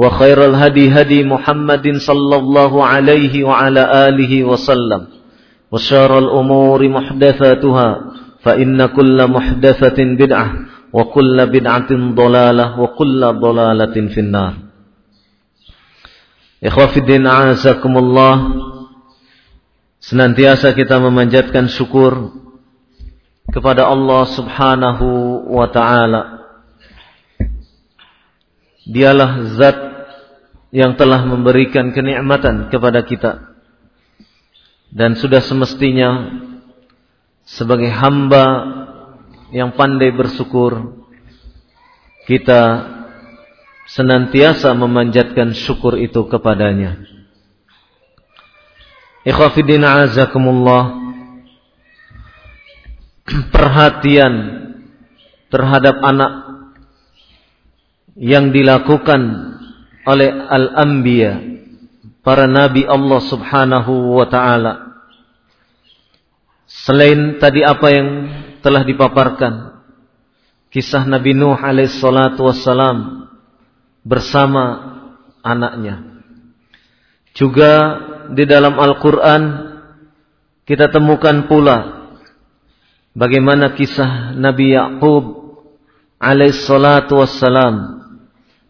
وخير الهدي هدي محمد صلى الله عليه وعلى آله وسلم. وشار الأمور محدثاتها فإن كل محدثة بدعة وكل بدعة ضلالة وكل ضلالة في النار. Ikhwafiddin a'azakumullah Senantiasa kita memanjatkan syukur kepada Allah subhanahu wa ta'ala. Dialah zat yang telah memberikan kenikmatan kepada kita Dan sudah semestinya sebagai hamba yang pandai bersyukur Kita senantiasa memanjatkan syukur itu kepadanya. Ikhwafidin azakumullah perhatian terhadap anak yang dilakukan oleh al-anbiya para nabi Allah Subhanahu wa taala selain tadi apa yang telah dipaparkan kisah Nabi Nuh alaihi salatu wassalam bersama anaknya. Juga di dalam Al-Quran kita temukan pula bagaimana kisah Nabi Ya'qub alaihissalatu wassalam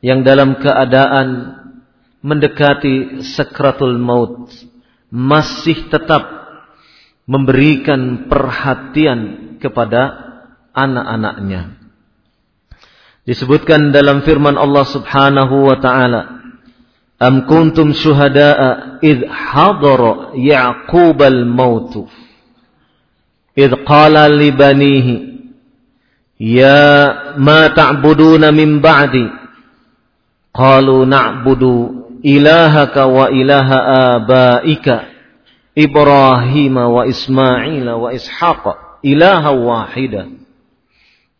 yang dalam keadaan mendekati sakratul maut masih tetap memberikan perhatian kepada anak-anaknya. Disebutkan dalam firman Allah Subhanahu wa taala, "Am kuntum syuhada'a id hadara Ya'qub al-maut id qala li banihi ya ma ta'buduna min ba'di qalu na'budu ilahaka wa ilaha abaika Ibrahim wa Ismail wa Ishaq ilaha wahida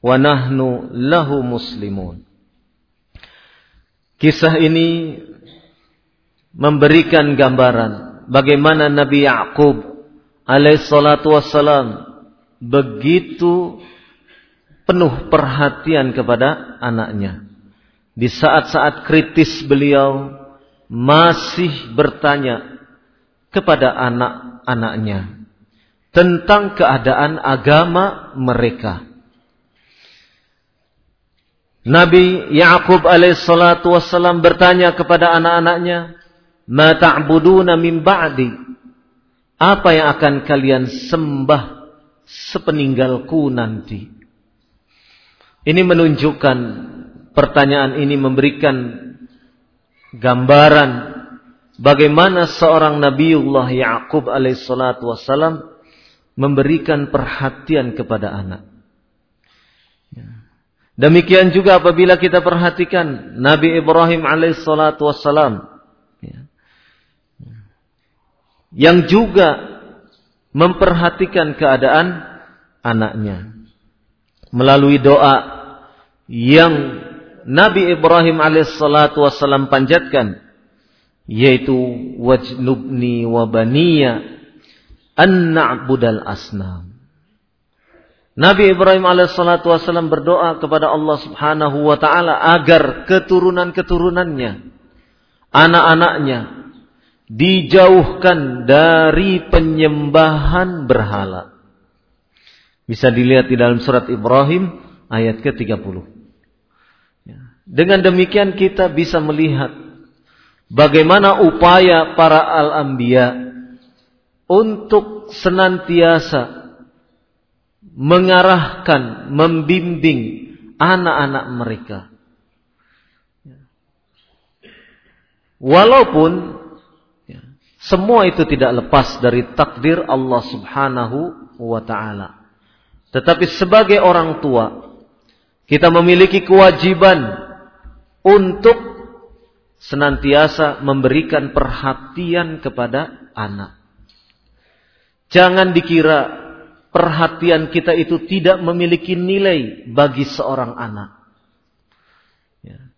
wa nahnu lahu muslimun. Kisah ini memberikan gambaran bagaimana Nabi Yakub alaihissalatu wassalam begitu penuh perhatian kepada anaknya. Di saat-saat kritis beliau masih bertanya kepada anak-anaknya tentang keadaan agama mereka. Nabi Ya'qub alaihissalatu wassalam bertanya kepada anak-anaknya, "Ma ta'buduna min ba'di?" Apa yang akan kalian sembah sepeninggalku nanti? Ini menunjukkan pertanyaan ini memberikan gambaran bagaimana seorang Nabiullah Ya'qub alaihissalatu wassalam memberikan perhatian kepada anak. Ya. Demikian juga apabila kita perhatikan Nabi Ibrahim alaihissalatu wassalam ya, yang juga memperhatikan keadaan anaknya melalui doa yang Nabi Ibrahim alaihissalatu wassalam panjatkan yaitu wajnubni wa baniya an na'budal asnam. Nabi Ibrahim alaihissalatu wassalam berdoa kepada Allah subhanahu wa ta'ala agar keturunan-keturunannya, anak-anaknya, dijauhkan dari penyembahan berhala. Bisa dilihat di dalam surat Ibrahim ayat ke-30. Dengan demikian kita bisa melihat bagaimana upaya para al-anbiya untuk senantiasa mengarahkan, membimbing anak-anak mereka. Walaupun semua itu tidak lepas dari takdir Allah Subhanahu wa taala. Tetapi sebagai orang tua, kita memiliki kewajiban untuk senantiasa memberikan perhatian kepada anak. Jangan dikira perhatian kita itu tidak memiliki nilai bagi seorang anak. Ya.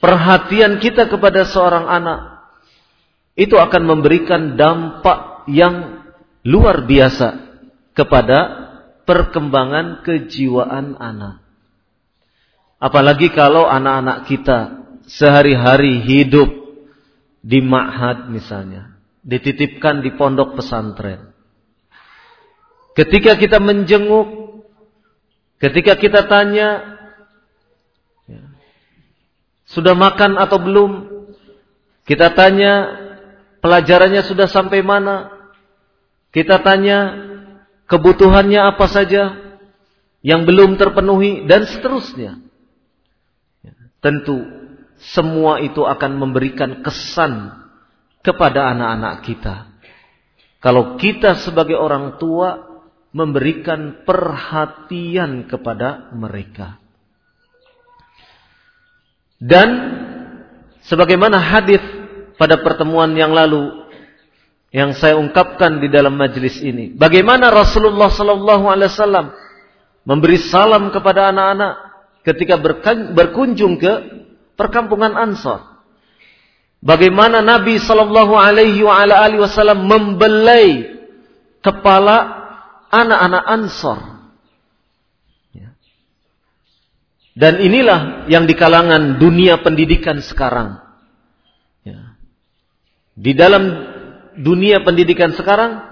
Perhatian kita kepada seorang anak itu akan memberikan dampak yang luar biasa kepada perkembangan kejiwaan anak. Apalagi kalau anak-anak kita sehari-hari hidup di ma'had misalnya, dititipkan di pondok pesantren. Ketika kita menjenguk, ketika kita tanya, ya, sudah makan atau belum? Kita tanya, pelajarannya sudah sampai mana? Kita tanya, kebutuhannya apa saja yang belum terpenuhi dan seterusnya. Tentu semua itu akan memberikan kesan kepada anak-anak kita. Kalau kita sebagai orang tua memberikan perhatian kepada mereka. Dan sebagaimana hadis pada pertemuan yang lalu yang saya ungkapkan di dalam majelis ini, bagaimana Rasulullah sallallahu alaihi wasallam memberi salam kepada anak-anak ketika berkunjung ke perkampungan Ansor. Bagaimana Nabi sallallahu alaihi wasallam membelai kepala anak-anak Ansor. Ya. Dan inilah yang di kalangan dunia pendidikan sekarang. Ya. Di dalam dunia pendidikan sekarang,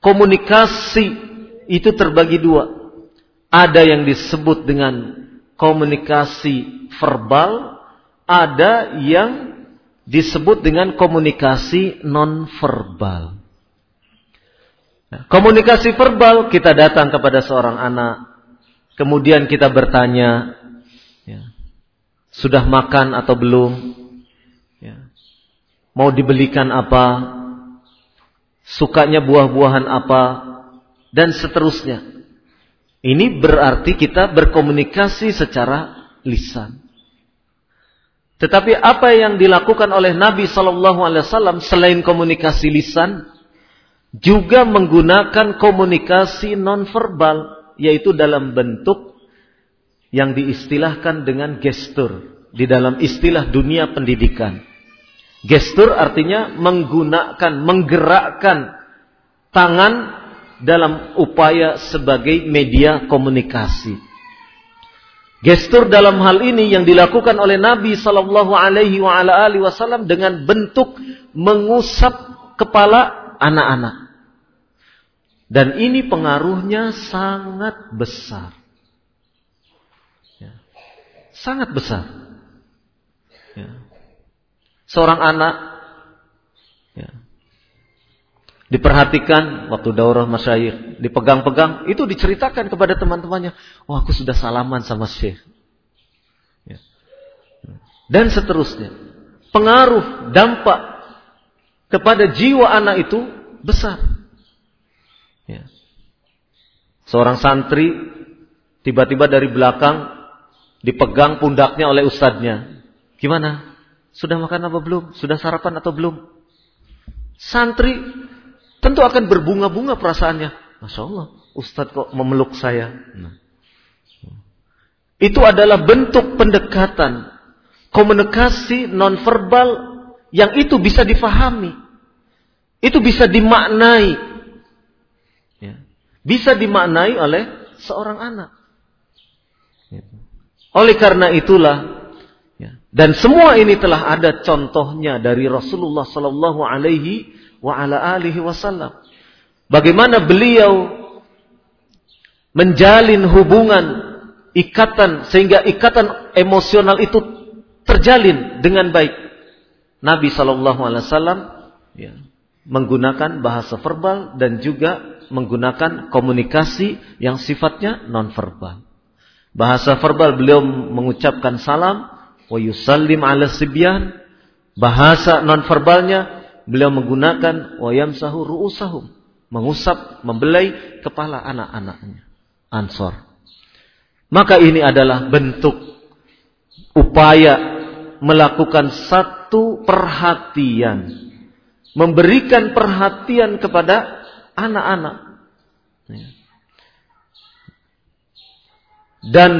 komunikasi itu terbagi dua. Ada yang disebut dengan komunikasi verbal, ada yang disebut dengan komunikasi non verbal. Komunikasi verbal kita datang kepada seorang anak, kemudian kita bertanya, ya, sudah makan atau belum, ya, mau dibelikan apa, sukanya buah-buahan apa, dan seterusnya. Ini berarti kita berkomunikasi secara lisan. Tetapi apa yang dilakukan oleh Nabi Shallallahu Alaihi Wasallam selain komunikasi lisan, juga menggunakan komunikasi nonverbal yaitu dalam bentuk yang diistilahkan dengan gestur di dalam istilah dunia pendidikan. Gestur artinya menggunakan, menggerakkan tangan dalam upaya sebagai media komunikasi. Gestur dalam hal ini yang dilakukan oleh Nabi Shallallahu Alaihi Wasallam dengan bentuk mengusap kepala anak-anak. Dan ini pengaruhnya sangat besar. Ya. Sangat besar. Ya. Seorang anak diperhatikan waktu daurah masyayikh, dipegang-pegang, itu diceritakan kepada teman-temannya. Oh aku sudah salaman sama syekh. Ya. Dan seterusnya. Pengaruh, dampak kepada jiwa anak itu besar. Ya. Seorang santri tiba-tiba dari belakang dipegang pundaknya oleh ustadznya. Gimana? Sudah makan apa belum? Sudah sarapan atau belum? Santri tentu akan berbunga-bunga perasaannya. Masya Allah, ustadz kok memeluk saya. Nah. Itu adalah bentuk pendekatan komunikasi nonverbal yang itu bisa difahami. Itu bisa dimaknai. Ya. Bisa dimaknai oleh seorang anak. Oleh karena itulah ya, dan semua ini telah ada contohnya dari Rasulullah Sallallahu Alaihi wa ala alihi wasallam. Bagaimana beliau menjalin hubungan ikatan sehingga ikatan emosional itu terjalin dengan baik. Nabi Sallallahu Alaihi Wasallam ya, menggunakan bahasa verbal dan juga menggunakan komunikasi yang sifatnya non verbal. Bahasa verbal beliau mengucapkan salam wa yusallim ala sibyan. Bahasa non verbalnya beliau menggunakan wa yamsahu ru'usahum, mengusap, membelai kepala anak-anaknya. Ansor. Maka ini adalah bentuk upaya melakukan satu perhatian, memberikan perhatian kepada anak-anak. Ya. Dan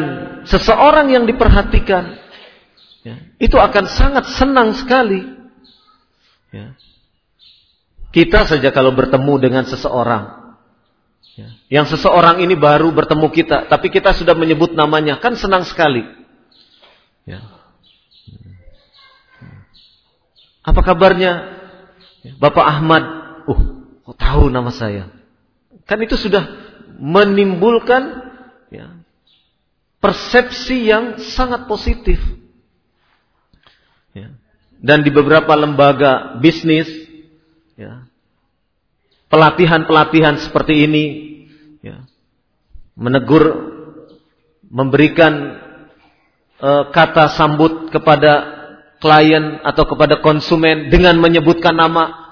seseorang yang diperhatikan ya, itu akan sangat senang sekali. Ya. Kita saja kalau bertemu dengan seseorang, ya, yang seseorang ini baru bertemu kita, tapi kita sudah menyebut namanya, kan senang sekali. Ya. Apa kabarnya, Bapak Ahmad? Uh, kok tahu nama saya? Kan itu sudah menimbulkan ya, persepsi yang sangat positif. Ya. Dan di beberapa lembaga bisnis, ya, pelatihan-pelatihan seperti ini, ya, menegur, memberikan uh, kata sambut kepada klien atau kepada konsumen dengan menyebutkan nama,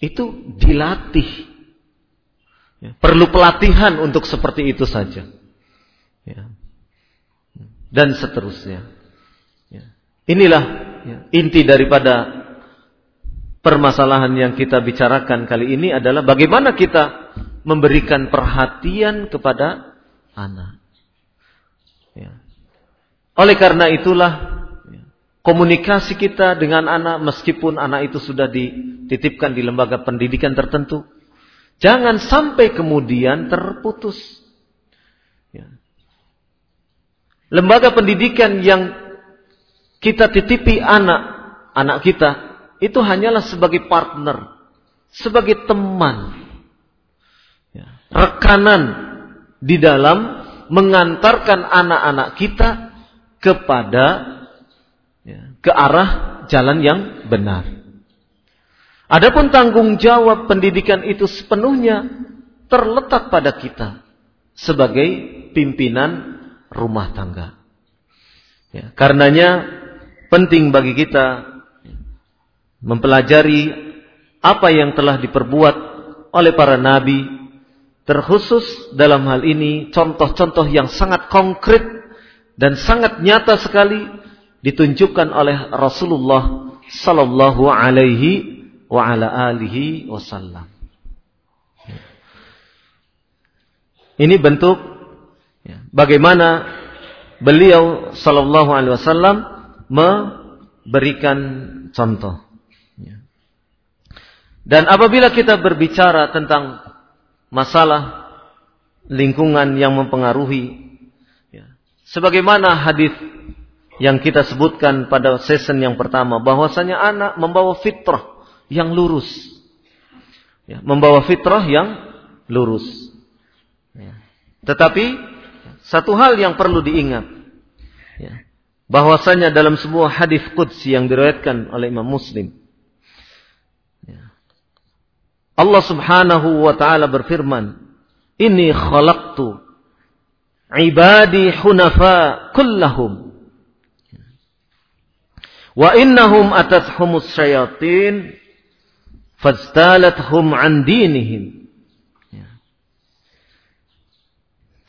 itu dilatih. Ya, perlu pelatihan untuk seperti itu saja. Ya. Dan seterusnya. Ya. Inilah ya, inti daripada permasalahan yang kita bicarakan kali ini adalah bagaimana kita memberikan perhatian kepada anak. Ya. Oleh karena itulah ya, komunikasi kita dengan anak meskipun anak itu sudah dititipkan di lembaga pendidikan tertentu, jangan sampai kemudian terputus. lembaga pendidikan yang kita titipi anak anak kita itu hanyalah sebagai partner, sebagai teman, ya, rekanan di dalam mengantarkan anak-anak kita kepada ya, ke arah jalan yang benar. Adapun tanggung jawab pendidikan itu sepenuhnya terletak pada kita sebagai pimpinan rumah tangga. Ya, karenanya penting bagi kita mempelajari apa yang telah diperbuat oleh para nabi, terkhusus dalam hal ini contoh-contoh yang sangat konkret dan sangat nyata sekali ditunjukkan oleh Rasulullah sallallahu alaihi wa ala alihi wasallam. Ini bentuk. Bagaimana beliau Sallallahu Alaihi Wasallam memberikan contoh. Dan apabila kita berbicara tentang masalah lingkungan yang mempengaruhi, ya, sebagaimana hadis yang kita sebutkan pada season yang pertama, bahwasanya anak membawa fitrah yang lurus, ya, membawa fitrah yang lurus. Ya. Tetapi satu hal yang perlu diingat. Ya, bahwasanya dalam sebuah hadis qudsi yang diriwayatkan oleh Imam Muslim. Allah subhanahu wa ta'ala berfirman. Ini khalaqtu ibadi hunafa kullahum. Wa innahum atathumus syayatin fajtalathum an dinihim.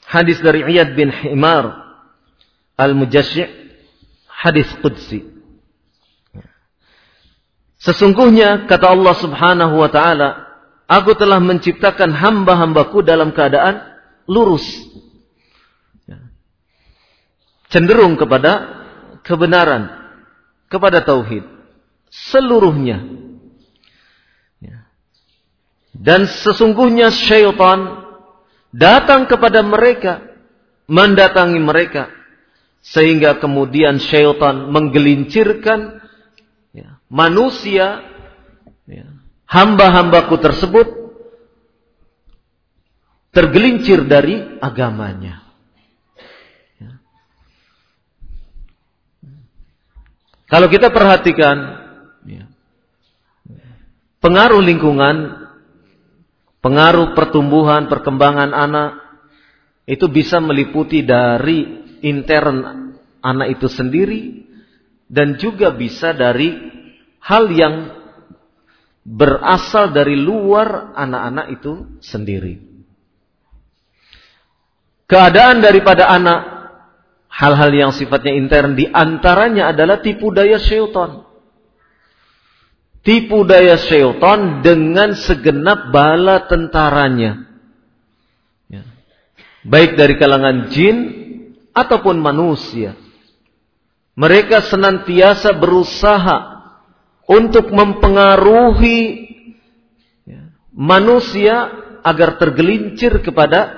Hadis dari Iyad bin Himar Al-Mujasyi' hadis qudsi. Sesungguhnya kata Allah Subhanahu wa taala, aku telah menciptakan hamba-hambaku dalam keadaan lurus. Cenderung kepada kebenaran, kepada tauhid. seluruhnya. Ya. Dan sesungguhnya syaitan datang kepada mereka, mendatangi mereka, sehingga kemudian syaitan menggelincirkan ya, manusia, ya, hamba-hambaku tersebut tergelincir dari agamanya. Kalau kita perhatikan pengaruh lingkungan, pengaruh pertumbuhan, perkembangan anak itu bisa meliputi dari intern anak itu sendiri dan juga bisa dari hal yang berasal dari luar anak-anak itu sendiri. Keadaan daripada anak hal-hal yang sifatnya intern di antaranya adalah tipu daya syaitan. Tipu daya syaitan dengan segenap bala tentaranya. Ya. Baik dari kalangan jin ataupun manusia. Mereka senantiasa berusaha untuk mempengaruhi manusia agar tergelincir kepada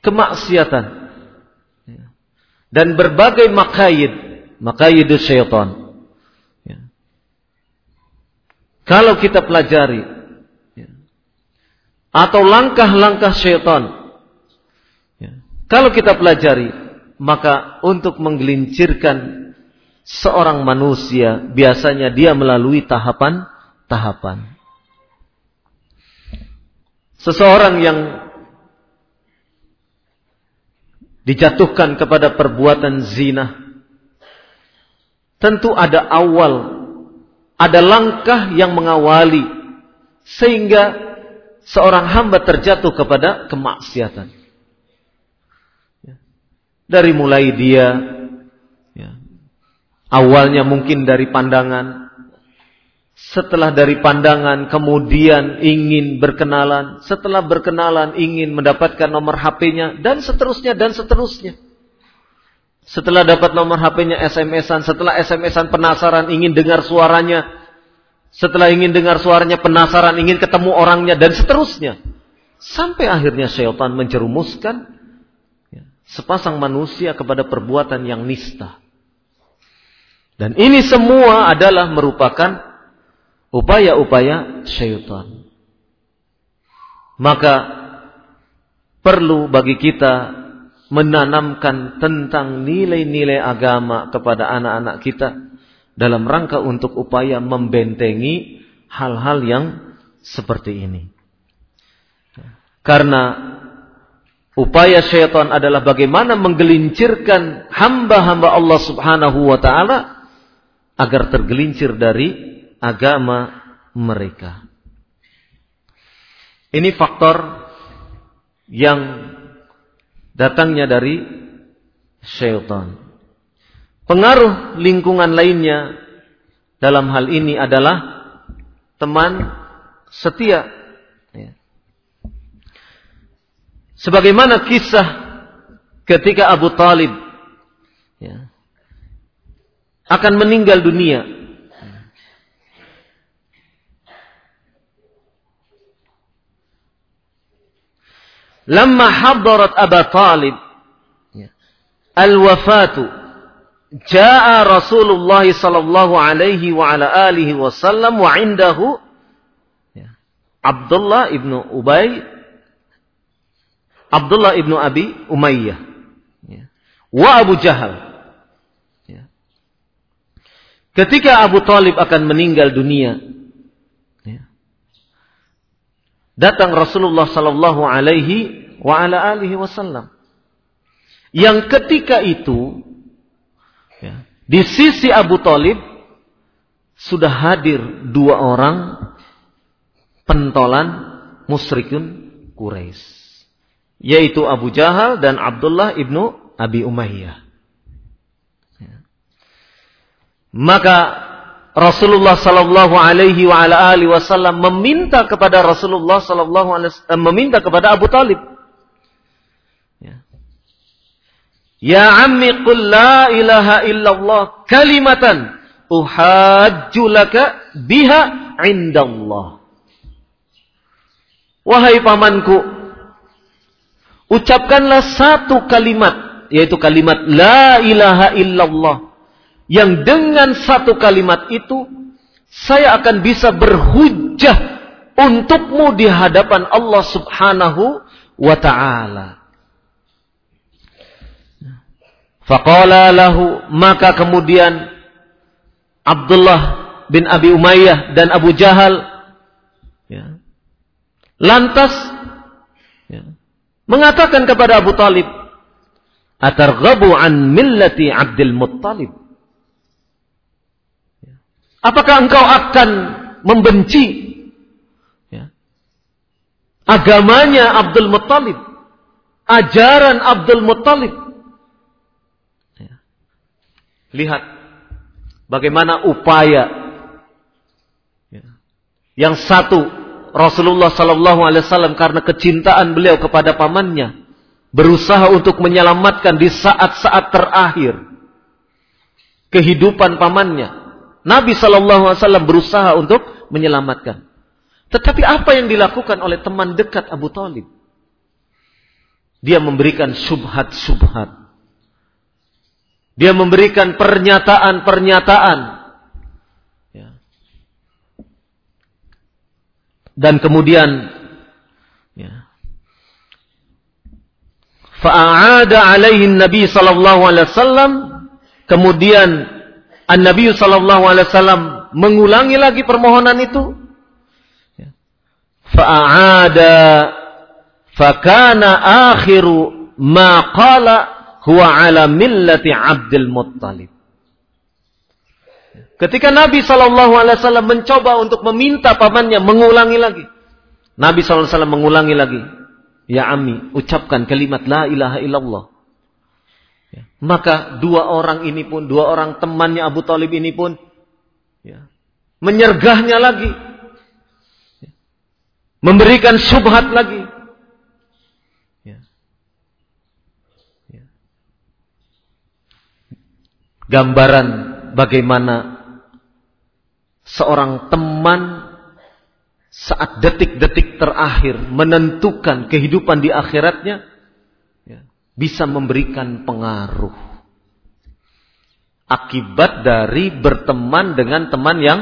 kemaksiatan dan berbagai makayid makayid syaitan ya. kalau kita pelajari atau langkah-langkah syaitan ya, kalau kita pelajari maka untuk menggelincirkan seorang manusia biasanya dia melalui tahapan-tahapan seseorang yang dijatuhkan kepada perbuatan zina. Tentu ada awal, ada langkah yang mengawali sehingga seorang hamba terjatuh kepada kemaksiatan. Dari mulai dia awalnya mungkin dari pandangan setelah dari pandangan kemudian ingin berkenalan, setelah berkenalan ingin mendapatkan nomor HP-nya dan seterusnya dan seterusnya. Setelah dapat nomor HP-nya SMS-an, setelah SMS-an penasaran ingin dengar suaranya, setelah ingin dengar suaranya penasaran ingin ketemu orangnya dan seterusnya. Sampai akhirnya syaitan menjerumuskan ya, sepasang manusia kepada perbuatan yang nista. Dan ini semua adalah merupakan upaya-upaya syaitan. Maka perlu bagi kita menanamkan tentang nilai-nilai agama kepada anak-anak kita dalam rangka untuk upaya membentengi hal-hal yang seperti ini. Karena upaya syaitan adalah bagaimana menggelincirkan hamba-hamba Allah Subhanahu wa taala agar tergelincir dari agama mereka. Ini faktor yang datangnya dari syaitan. Pengaruh lingkungan lainnya dalam hal ini adalah teman setia. Ya. Sebagaimana kisah ketika Abu Talib akan meninggal dunia. Lama hadarat Aba Talib ya. al-wafatu jaa Rasulullah sallallahu alaihi wa ala alihi wasallam wa indahu ya. Abdullah ibnu Ubay Abdullah ibnu Abi Umayyah ya. wa Abu Jahal. Ketika Abu Talib akan meninggal dunia, datang Rasulullah sallallahu alaihi wa wasallam. Yang ketika itu ya, di sisi Abu Talib sudah hadir dua orang pentolan musyrikun Quraisy, yaitu Abu Jahal dan Abdullah ibnu Abi Umayyah. Ya. Maka Rasulullah sallallahu alaihi wa ala alihi wasallam meminta kepada Rasulullah sallallahu alaihi wasallam meminta kepada Abu Talib Ya ammi qul la ilaha illallah kalimatan uhajju laka biha indallah. Wahai pamanku, ucapkanlah satu kalimat, yaitu kalimat la ilaha illallah. Yang dengan satu kalimat itu, saya akan bisa berhujjah untukmu di hadapan Allah subhanahu wa ta'ala. Faqala lahu, maka kemudian Abdullah bin Abi Umayyah dan Abu Jahal ya, lantas ya, mengatakan kepada Abu Talib, Atarghabu an millati Abdul Muttalib. Apakah engkau akan membenci ya, agamanya Abdul Muttalib? Ajaran Abdul Muttalib? Ya. Lihat bagaimana upaya ya. yang satu Rasulullah Sallallahu Alaihi Wasallam karena kecintaan beliau kepada pamannya berusaha untuk menyelamatkan di saat-saat terakhir kehidupan pamannya. Nabi Sallallahu Alaihi Wasallam berusaha untuk menyelamatkan. Tetapi apa yang dilakukan oleh teman dekat Abu Talib? Dia memberikan subhat-subhat. Dia memberikan pernyataan-pernyataan. Ya. Dan kemudian ya. Fa'ada alaihi Nabi sallallahu alaihi wasallam kemudian An-Nabi sallallahu alaihi wasallam mengulangi lagi permohonan itu. Fa'ada fakana akhiru ma qala huwa ala millati Abdul Muttalib. Ketika Nabi Shallallahu Alaihi Wasallam mencoba untuk meminta pamannya mengulangi lagi, Nabi Shallallahu Alaihi Wasallam mengulangi lagi, ya Ami, ucapkan kalimat La ilaha illallah. Ya. Maka dua orang ini pun, dua orang temannya Abu Talib ini pun, ya, menyergahnya lagi, ya, memberikan syubhat lagi. gambaran bagaimana seorang teman saat detik-detik terakhir menentukan kehidupan di akhiratnya ya, bisa memberikan pengaruh akibat dari berteman dengan teman yang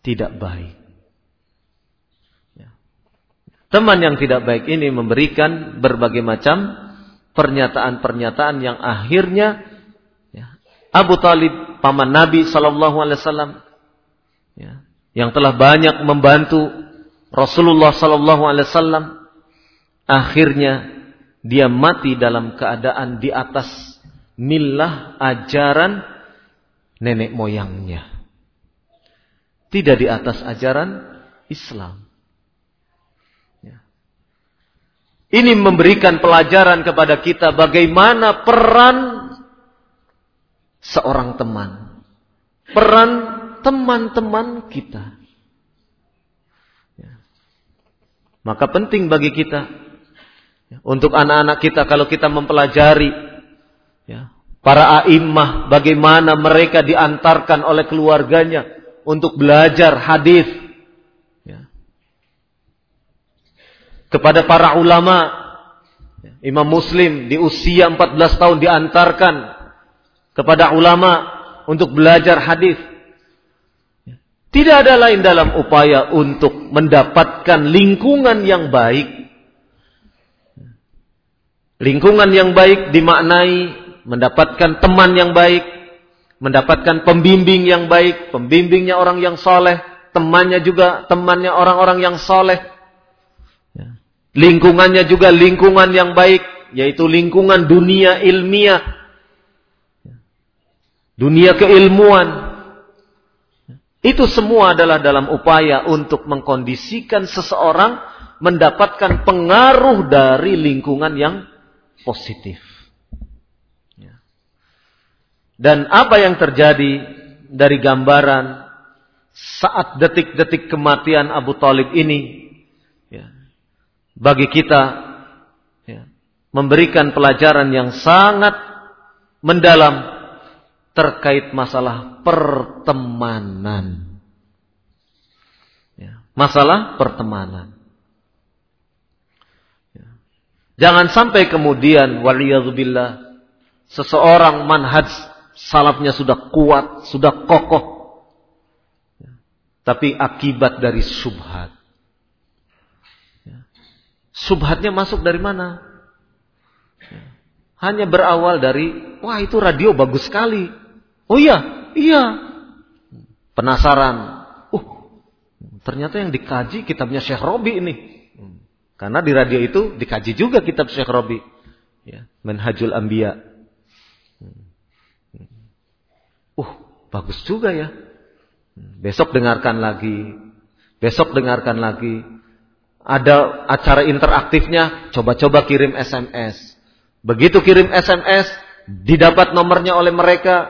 tidak baik. Ya. Teman yang tidak baik ini memberikan berbagai macam pernyataan-pernyataan yang akhirnya Abu Talib, paman Nabi Wasallam, ya, yang telah banyak membantu Rasulullah Wasallam, akhirnya dia mati dalam keadaan di atas milah ajaran nenek moyangnya. Tidak di atas ajaran Islam. Ya. Ini memberikan pelajaran kepada kita bagaimana peran seorang teman. Peran teman-teman kita. Ya. Maka penting bagi kita untuk anak-anak kita kalau kita mempelajari ya, para a'immah bagaimana mereka diantarkan oleh keluarganya untuk belajar hadis ya. kepada para ulama ya, Imam Muslim di usia 14 tahun diantarkan kepada ulama untuk belajar hadis. Tidak ada lain dalam upaya untuk mendapatkan lingkungan yang baik. Lingkungan yang baik dimaknai mendapatkan teman yang baik, mendapatkan pembimbing yang baik, pembimbingnya orang yang soleh, temannya juga temannya orang-orang yang soleh. Lingkungannya juga lingkungan yang baik, yaitu lingkungan dunia ilmiah, dunia keilmuan. Itu semua adalah dalam upaya untuk mengkondisikan seseorang mendapatkan pengaruh dari lingkungan yang positif. Ya. Dan apa yang terjadi dari gambaran saat detik-detik kematian Abu Talib ini, ya, bagi kita ya, memberikan pelajaran yang sangat mendalam terkait masalah pertemanan. Ya, masalah pertemanan. Ya. Jangan sampai kemudian waliyadzubillah seseorang manhaj salafnya sudah kuat, sudah kokoh. Tapi akibat dari subhat. Ya. Subhatnya masuk dari mana? Ya. Hanya berawal dari, wah itu radio bagus sekali. Oh iya, iya. Penasaran. Uh, ternyata yang dikaji kitabnya Syekh Robi ini. Karena di radio itu dikaji juga kitab Syekh Robi. Ya, Menhajul Ambiya. Uh, bagus juga ya. Besok dengarkan lagi. Besok dengarkan lagi. Ada acara interaktifnya, coba-coba kirim SMS. Begitu kirim SMS, didapat nomornya oleh mereka,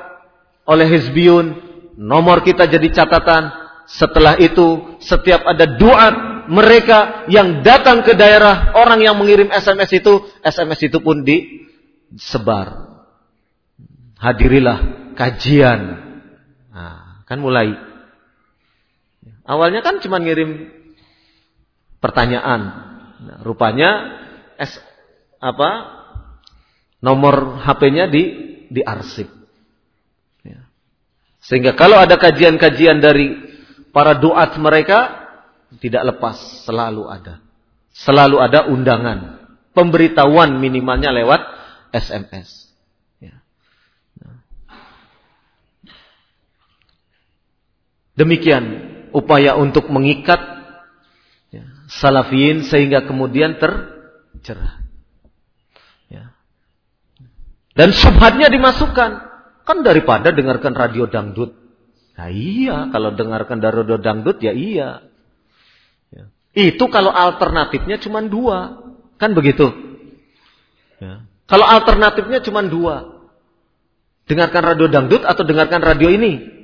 oleh Hizbiyun, nomor kita jadi catatan. Setelah itu, setiap ada doa mereka yang datang ke daerah orang yang mengirim SMS itu, SMS itu pun disebar. Hadirilah kajian. Nah, kan mulai. Awalnya kan cuma ngirim pertanyaan. Nah, rupanya S apa nomor HP-nya di diarsip. Sehingga kalau ada kajian-kajian dari para doat mereka, tidak lepas, selalu ada. Selalu ada undangan. Pemberitahuan minimalnya lewat SMS. Ya. Demikian upaya untuk mengikat ya, salafiyin sehingga kemudian tercerah. Ya. Dan subhatnya dimasukkan. Kan daripada dengarkan radio dangdut. Nah iya, kalau dengarkan radio dangdut ya iya. Itu kalau alternatifnya cuma dua. Kan begitu. Ya. Kalau alternatifnya cuma dua. Dengarkan radio dangdut atau dengarkan radio ini.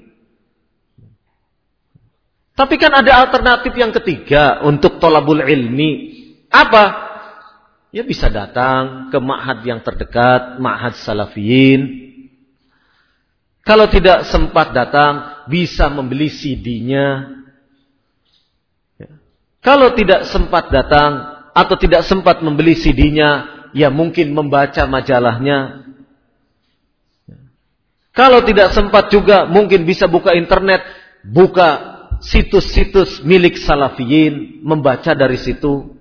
Tapi kan ada alternatif yang ketiga untuk tolabul ilmi. Apa? Ya bisa datang ke ma'had yang terdekat, ma'had salafiyin, kalau tidak sempat datang, bisa membeli CD-nya. Kalau tidak sempat datang atau tidak sempat membeli CD-nya, ya mungkin membaca majalahnya. Ya. Kalau tidak sempat juga, mungkin bisa buka internet, buka situs-situs milik salafiyin, membaca dari situ.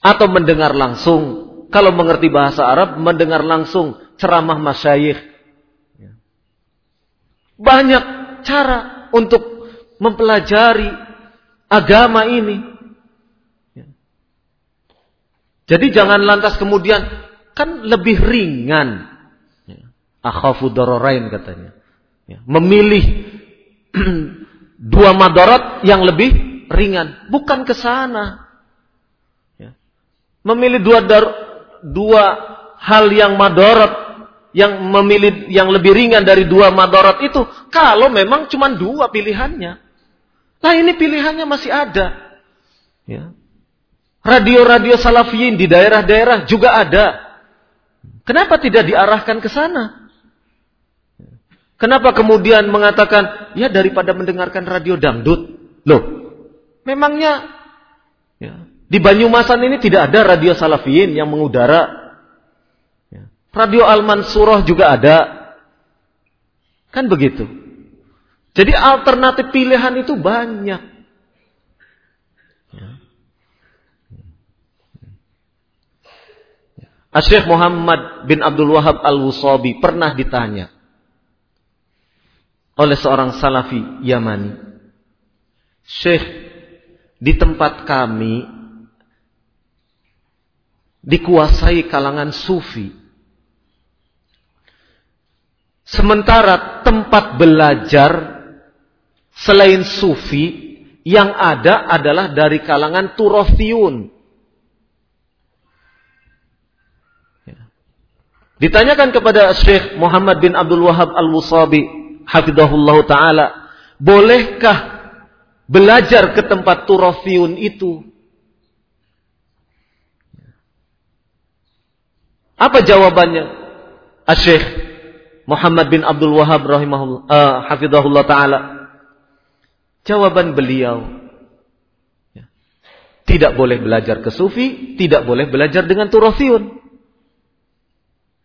Atau mendengar langsung, kalau mengerti bahasa Arab, mendengar langsung ceramah masyayikh banyak cara untuk mempelajari agama ini. Ya. Jadi jangan lantas kemudian kan lebih ringan. Ya. Akhafu dororain katanya. Ya. Memilih dua madarat yang lebih ringan, bukan ke sana. Memilih dua dua hal yang madarat yang memilih yang lebih ringan dari dua madarat itu kalau memang cuma dua pilihannya. Nah ini pilihannya masih ada. Ya. Radio-radio salafiyin di daerah-daerah juga ada. Kenapa tidak diarahkan ke sana? Kenapa kemudian mengatakan, ya daripada mendengarkan radio dangdut. Loh, memangnya ya, di Banyumasan ini tidak ada radio salafiyin yang mengudara Radio Al-Mansurah juga ada. Kan begitu. Jadi alternatif pilihan itu banyak. Ya. Syekh Muhammad bin Abdul Wahab Al-Wusabi pernah ditanya oleh seorang salafi Yamani. Syekh, di tempat kami dikuasai kalangan sufi. Sementara tempat belajar selain sufi yang ada adalah dari kalangan turofiun. Ya. Ditanyakan kepada Syekh Muhammad bin Abdul Wahab Al-Wusabi hafidhahullah taala, bolehkah belajar ke tempat turofiun itu? Apa jawabannya? Syekh Muhammad bin Abdul Wahab rahimahullah uh, hafizahullah taala. Jawaban beliau ya, tidak boleh belajar ke sufi, tidak boleh belajar dengan turafiyun.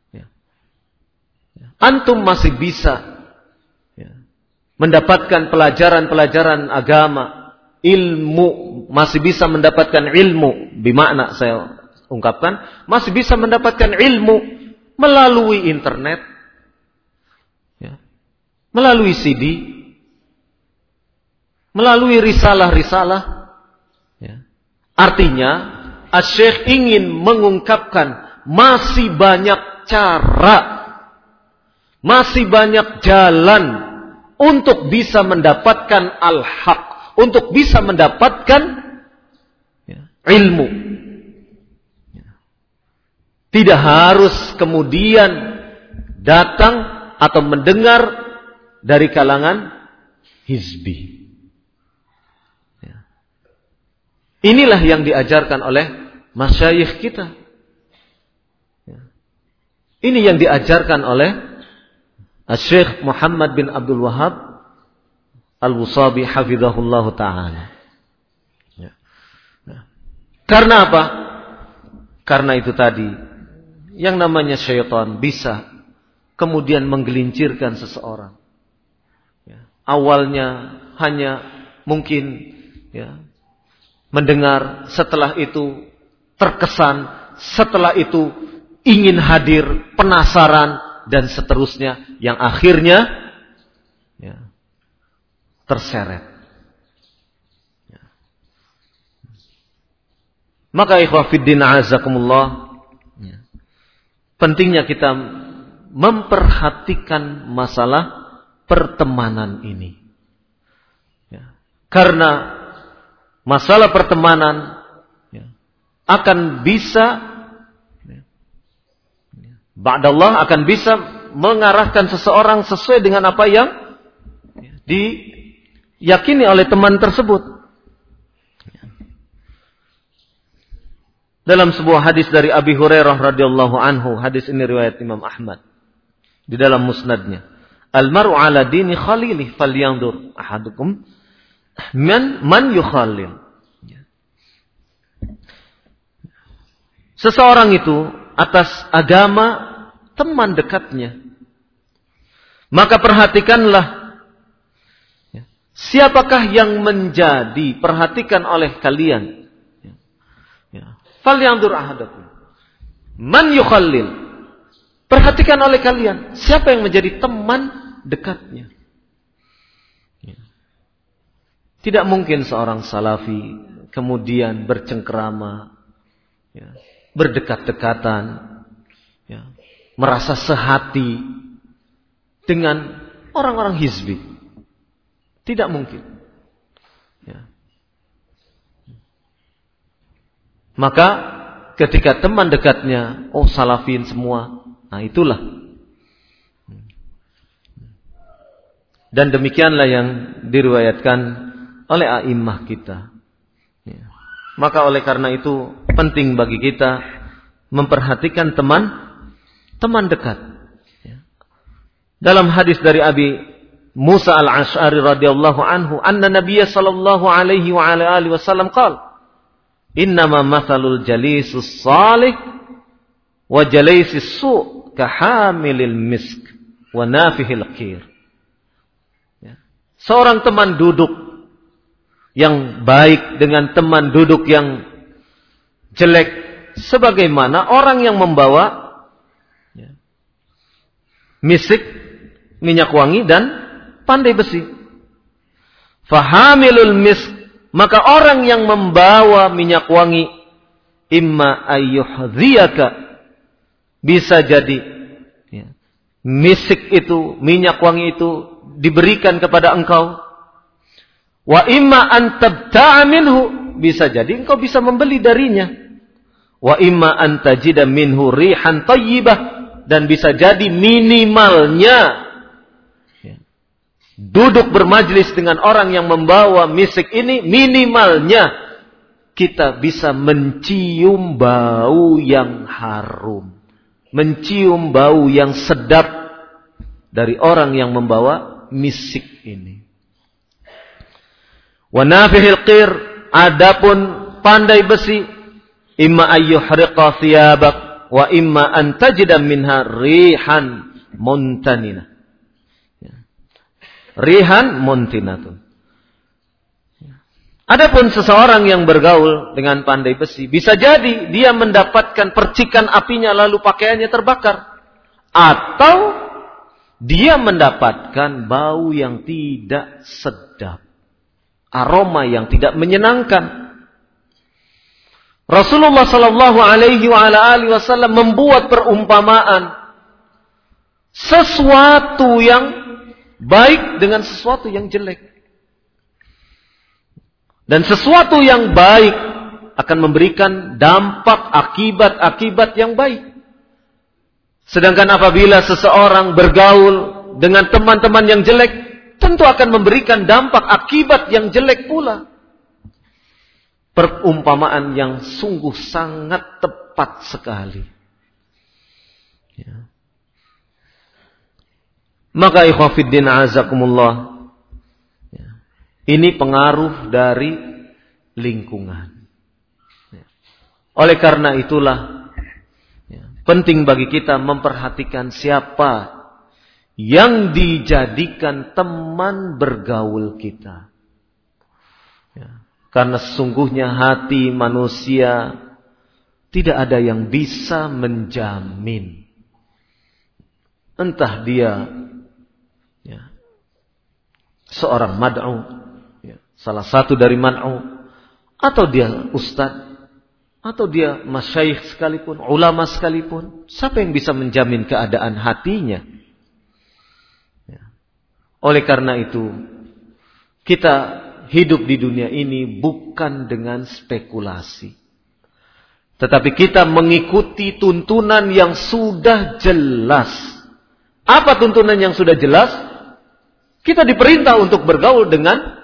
Ya. Ya. Antum masih bisa mendapatkan pelajaran-pelajaran agama, ilmu, masih bisa mendapatkan ilmu, bimakna saya ungkapkan, masih bisa mendapatkan ilmu melalui internet, melalui CD, melalui risalah-risalah. Ya. Artinya, Asyik ingin mengungkapkan masih banyak cara, masih banyak jalan untuk bisa mendapatkan al-haq, untuk bisa mendapatkan ya, ilmu. Tidak harus kemudian datang atau mendengar dari kalangan hizbi. Inilah yang diajarkan oleh masyayikh kita. Ya. Ini yang diajarkan oleh Syekh Muhammad bin Abdul Wahab Al-Wusabi hafizahullah taala. Ya. Ya. Karena apa? Karena itu tadi yang namanya syaitan bisa kemudian menggelincirkan seseorang. Awalnya hanya mungkin ya, mendengar, setelah itu terkesan, setelah itu ingin hadir, penasaran, dan seterusnya, yang akhirnya ya, terseret. Ya. Maka ikhwafiddin azakumullah, ya, pentingnya kita memperhatikan masalah pertemanan ini. Ya. Karena masalah pertemanan ya, akan bisa ya, Ba'dallah akan bisa mengarahkan seseorang sesuai dengan apa yang ya, diyakini oleh teman tersebut. Dalam sebuah hadis dari Abi Hurairah radhiyallahu anhu, hadis ini riwayat Imam Ahmad di dalam musnadnya. Al-mar'u ala dini khalilih falyandur ahadukum Man man yukhalil. Seseorang itu atas agama teman dekatnya. Maka perhatikanlah siapakah yang menjadi perhatikan oleh kalian. Fal yang ahadakum. Man yukhallil. Perhatikan oleh kalian siapa yang menjadi teman dekatnya. Tidak mungkin seorang salafi kemudian bercengkerama, ya, berdekat-dekatan, ya, merasa sehati dengan orang-orang hizbi. Tidak mungkin. Ya. Maka ketika teman dekatnya, oh salafin semua, nah itulah. Dan demikianlah yang diriwayatkan oleh a'immah kita. Ya. Maka oleh karena itu penting bagi kita memperhatikan teman teman dekat. Ya. Dalam hadis dari Abi Musa al-Ash'ari radhiyallahu anhu, anna Nabiya sallallahu alaihi wa ala alihi wasallam qala, "Innama mathalul jalisus salih wa jalisis su' kahamilil misk wa nafihil qir." Ya. Seorang teman duduk yang baik dengan teman duduk yang jelek sebagaimana orang yang membawa ya, misik minyak wangi dan pandai besi. Fahamilul misk maka orang yang membawa minyak wangi imma ayyuhdhiyaka bisa jadi ya, misik itu minyak wangi itu diberikan kepada engkau Wa imma an minhu. Bisa jadi engkau bisa membeli darinya. Wa imma an tajida minhu rihan tayyibah. Dan bisa jadi minimalnya. Ya, duduk bermajlis dengan orang yang membawa misik ini minimalnya. Kita bisa mencium bau yang harum, mencium bau yang sedap. Dari orang yang membawa misik ini. Wa nafihil qir adapun pandai besi imma ayyuhriqa thiyabak wa imma an tajida minha rihan muntanina. Ya. Rihan muntinatun. Adapun seseorang yang bergaul dengan pandai besi, bisa jadi dia mendapatkan percikan apinya lalu pakaiannya terbakar. Atau dia mendapatkan bau yang tidak sedap. Aroma yang tidak menyenangkan. Rasulullah Sallallahu Alaihi Wasallam membuat perumpamaan sesuatu yang baik dengan sesuatu yang jelek. Dan sesuatu yang baik akan memberikan dampak akibat-akibat yang baik. Sedangkan apabila seseorang bergaul dengan teman-teman yang jelek, tentu akan memberikan dampak akibat yang jelek pula. Perumpamaan yang sungguh sangat tepat sekali. Ya. Maka ikhwafiddin azakumullah. Ini pengaruh dari lingkungan. Ya. Oleh karena itulah ya, penting bagi kita memperhatikan siapa yang dijadikan teman bergaul kita. Ya. Karena sesungguhnya hati manusia tidak ada yang bisa menjamin. Entah dia ya, seorang mad'u salah satu dari man'u atau dia ustad atau dia masyaikh sekalipun, ulama sekalipun, siapa yang bisa menjamin keadaan hatinya? Ya. Oleh karena itu, kita hidup di dunia ini bukan dengan spekulasi. Tetapi kita mengikuti tuntunan yang sudah jelas. Apa tuntunan yang sudah jelas? Kita diperintah untuk bergaul dengan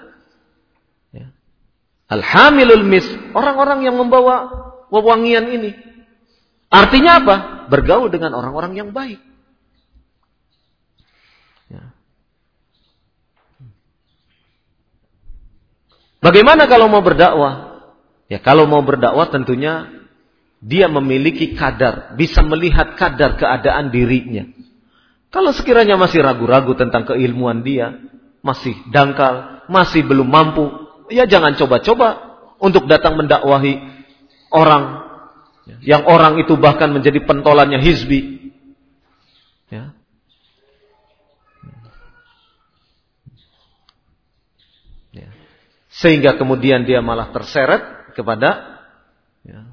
Alhamilul mis, orang-orang yang membawa wewangian ini. Artinya apa? Bergaul dengan orang-orang yang baik. Bagaimana kalau mau berdakwah? Ya kalau mau berdakwah tentunya dia memiliki kadar, bisa melihat kadar keadaan dirinya. Kalau sekiranya masih ragu-ragu tentang keilmuan dia, masih dangkal, masih belum mampu, ya jangan coba-coba untuk datang mendakwahi orang yang orang itu bahkan menjadi pentolannya hizbi. Ya. ya. Sehingga kemudian dia malah terseret kepada ya,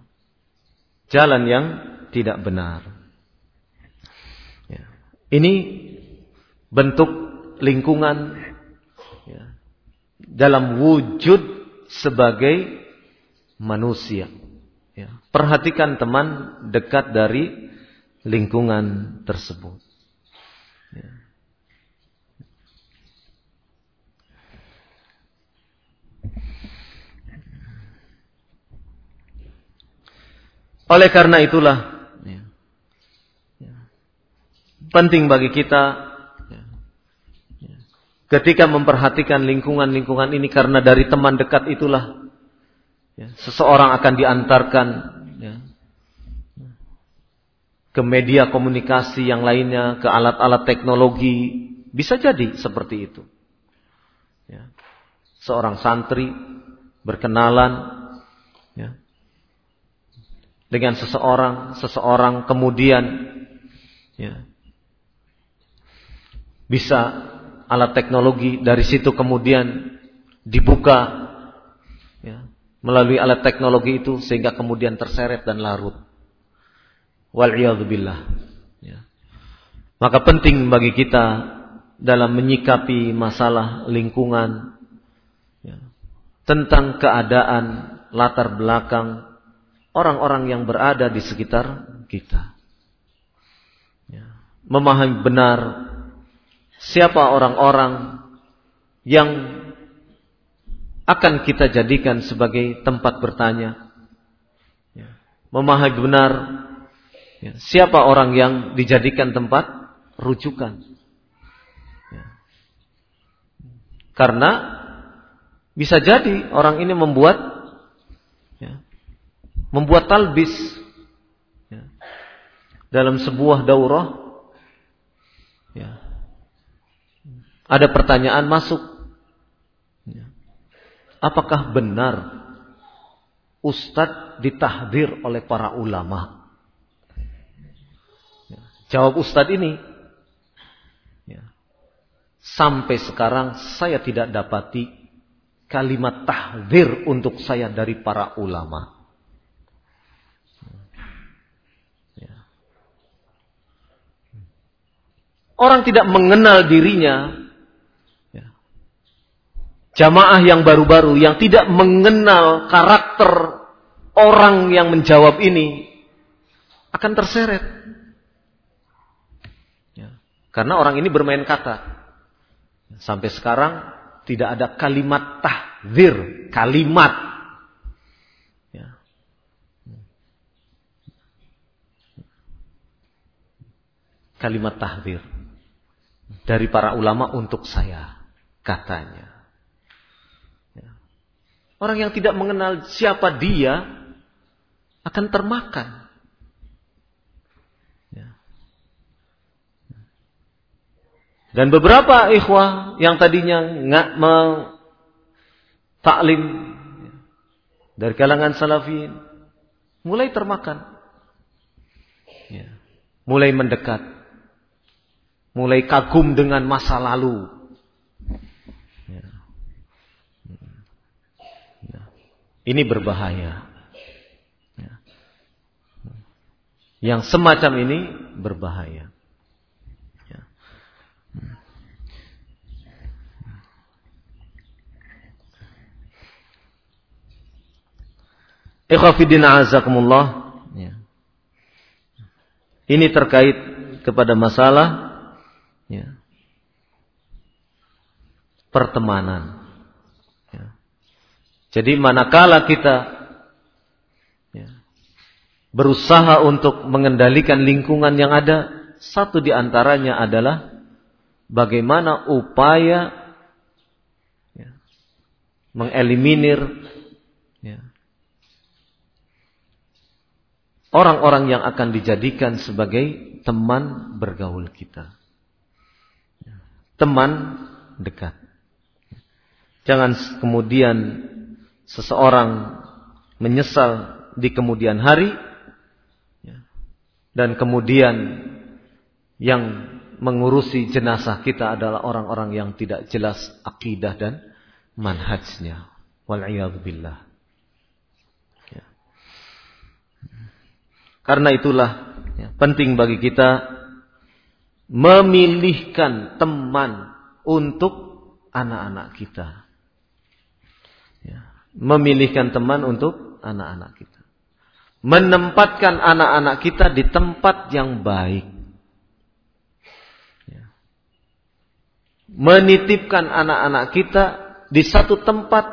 jalan yang tidak benar. Ya. Ini bentuk lingkungan dalam wujud sebagai manusia. Ya. Perhatikan teman dekat dari lingkungan tersebut. Ya. Oleh karena itulah ya, ya, penting bagi kita ketika memperhatikan lingkungan-lingkungan ini karena dari teman dekat itulah ya, seseorang akan diantarkan ya, ke media komunikasi yang lainnya, ke alat-alat teknologi, bisa jadi seperti itu. Ya. Seorang santri berkenalan ya, dengan seseorang, seseorang kemudian ya, bisa alat teknologi dari situ kemudian dibuka ya, melalui alat teknologi itu sehingga kemudian terseret dan larut. Wal ya. Maka penting bagi kita dalam menyikapi masalah lingkungan ya, tentang keadaan latar belakang orang-orang yang berada di sekitar kita. Ya. Memahami benar siapa orang-orang yang akan kita jadikan sebagai tempat bertanya. Ya. Memahami benar ya, siapa orang yang dijadikan tempat rujukan. Karena bisa jadi orang ini membuat membuat talbis. Ya, dalam sebuah daurah. Ya, ada pertanyaan masuk. Ya, apakah benar Ustadz ditahdir oleh para ulama? Jawab Ustadz ini, ya, sampai sekarang saya tidak dapati kalimat tahdir untuk saya dari para ulama. Ya. Orang tidak mengenal dirinya, ya. jamaah yang baru-baru yang tidak mengenal karakter orang yang menjawab ini akan terseret. Karena orang ini bermain kata. Sampai sekarang tidak ada kalimat tahzir, kalimat. Ya. Kalimat tahzir dari para ulama untuk saya, katanya. Ya. Orang yang tidak mengenal siapa dia akan termakan Dan beberapa ikhwah yang tadinya nggak taklim dari kalangan salafin mulai termakan. Ya. Mulai mendekat. Mulai kagum dengan masa lalu. Ya. Ya. Ini berbahaya. Ya. Yang semacam ini berbahaya. Ikhwafidin azakumullah. Ini terkait kepada masalah ya, pertemanan. Ya. Jadi manakala kita ya, berusaha untuk mengendalikan lingkungan yang ada, satu di antaranya adalah bagaimana upaya ya, mengeliminir ya, orang-orang yang akan dijadikan sebagai teman bergaul kita. Teman dekat. Jangan kemudian seseorang menyesal di kemudian hari dan kemudian yang mengurusi jenazah kita adalah orang-orang yang tidak jelas akidah dan manhajnya. Wal'iyadzubillah. Karena itulah ya, penting bagi kita memilihkan teman untuk anak-anak kita. Ya, memilihkan teman untuk anak-anak kita. Menempatkan anak-anak kita di tempat yang baik. Ya. Menitipkan anak-anak kita di satu tempat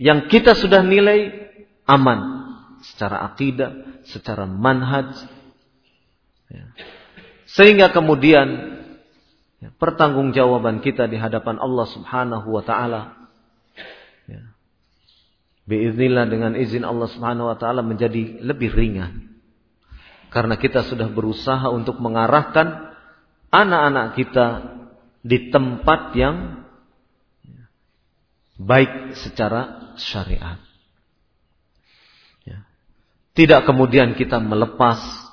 yang kita sudah nilai aman secara akidah, secara manhaj. Ya. Sehingga kemudian ya, pertanggungjawaban kita di hadapan Allah Subhanahu wa taala ya, biiznillah dengan izin Allah Subhanahu wa taala menjadi lebih ringan. Karena kita sudah berusaha untuk mengarahkan anak-anak kita di tempat yang baik secara syariat. Tidak kemudian kita melepas ya,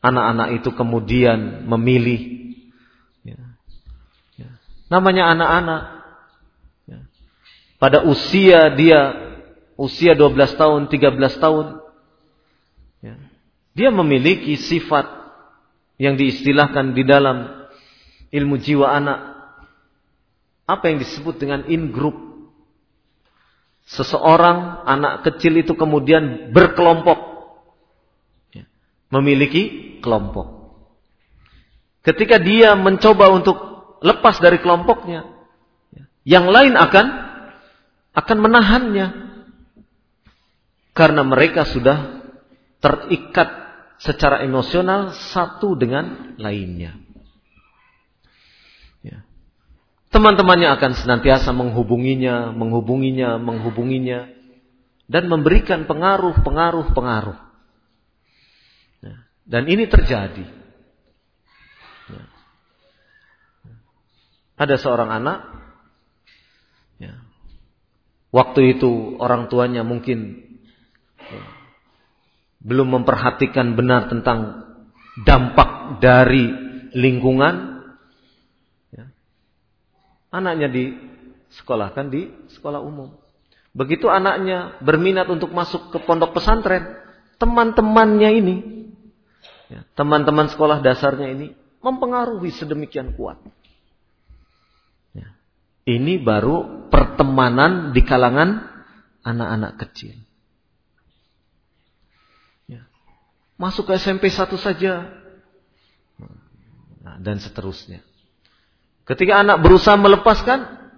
anak-anak itu kemudian memilih. Ya, ya. Namanya anak-anak. Pada usia dia usia 12 tahun, 13 tahun. Dia memiliki sifat yang diistilahkan di dalam ilmu jiwa anak. Apa yang disebut dengan in group seseorang anak kecil itu kemudian berkelompok ya, memiliki kelompok ketika dia mencoba untuk lepas dari kelompoknya ya, yang lain akan akan menahannya karena mereka sudah terikat secara emosional satu dengan lainnya Ya. Teman-temannya akan senantiasa menghubunginya, menghubunginya, menghubunginya, dan memberikan pengaruh, pengaruh, pengaruh. Ya. Dan ini terjadi. Ya. Ada seorang anak, ya. waktu itu orang tuanya mungkin ya, belum memperhatikan benar tentang dampak dari lingkungan, Anaknya di disekolahkan di sekolah umum. Begitu anaknya berminat untuk masuk ke pondok pesantren, teman-temannya ini, ya, teman-teman sekolah dasarnya ini mempengaruhi sedemikian kuat. Ya. Ini baru pertemanan di kalangan anak-anak kecil. Ya. Masuk ke SMP satu saja, nah, dan seterusnya. Ketika anak berusaha melepaskan,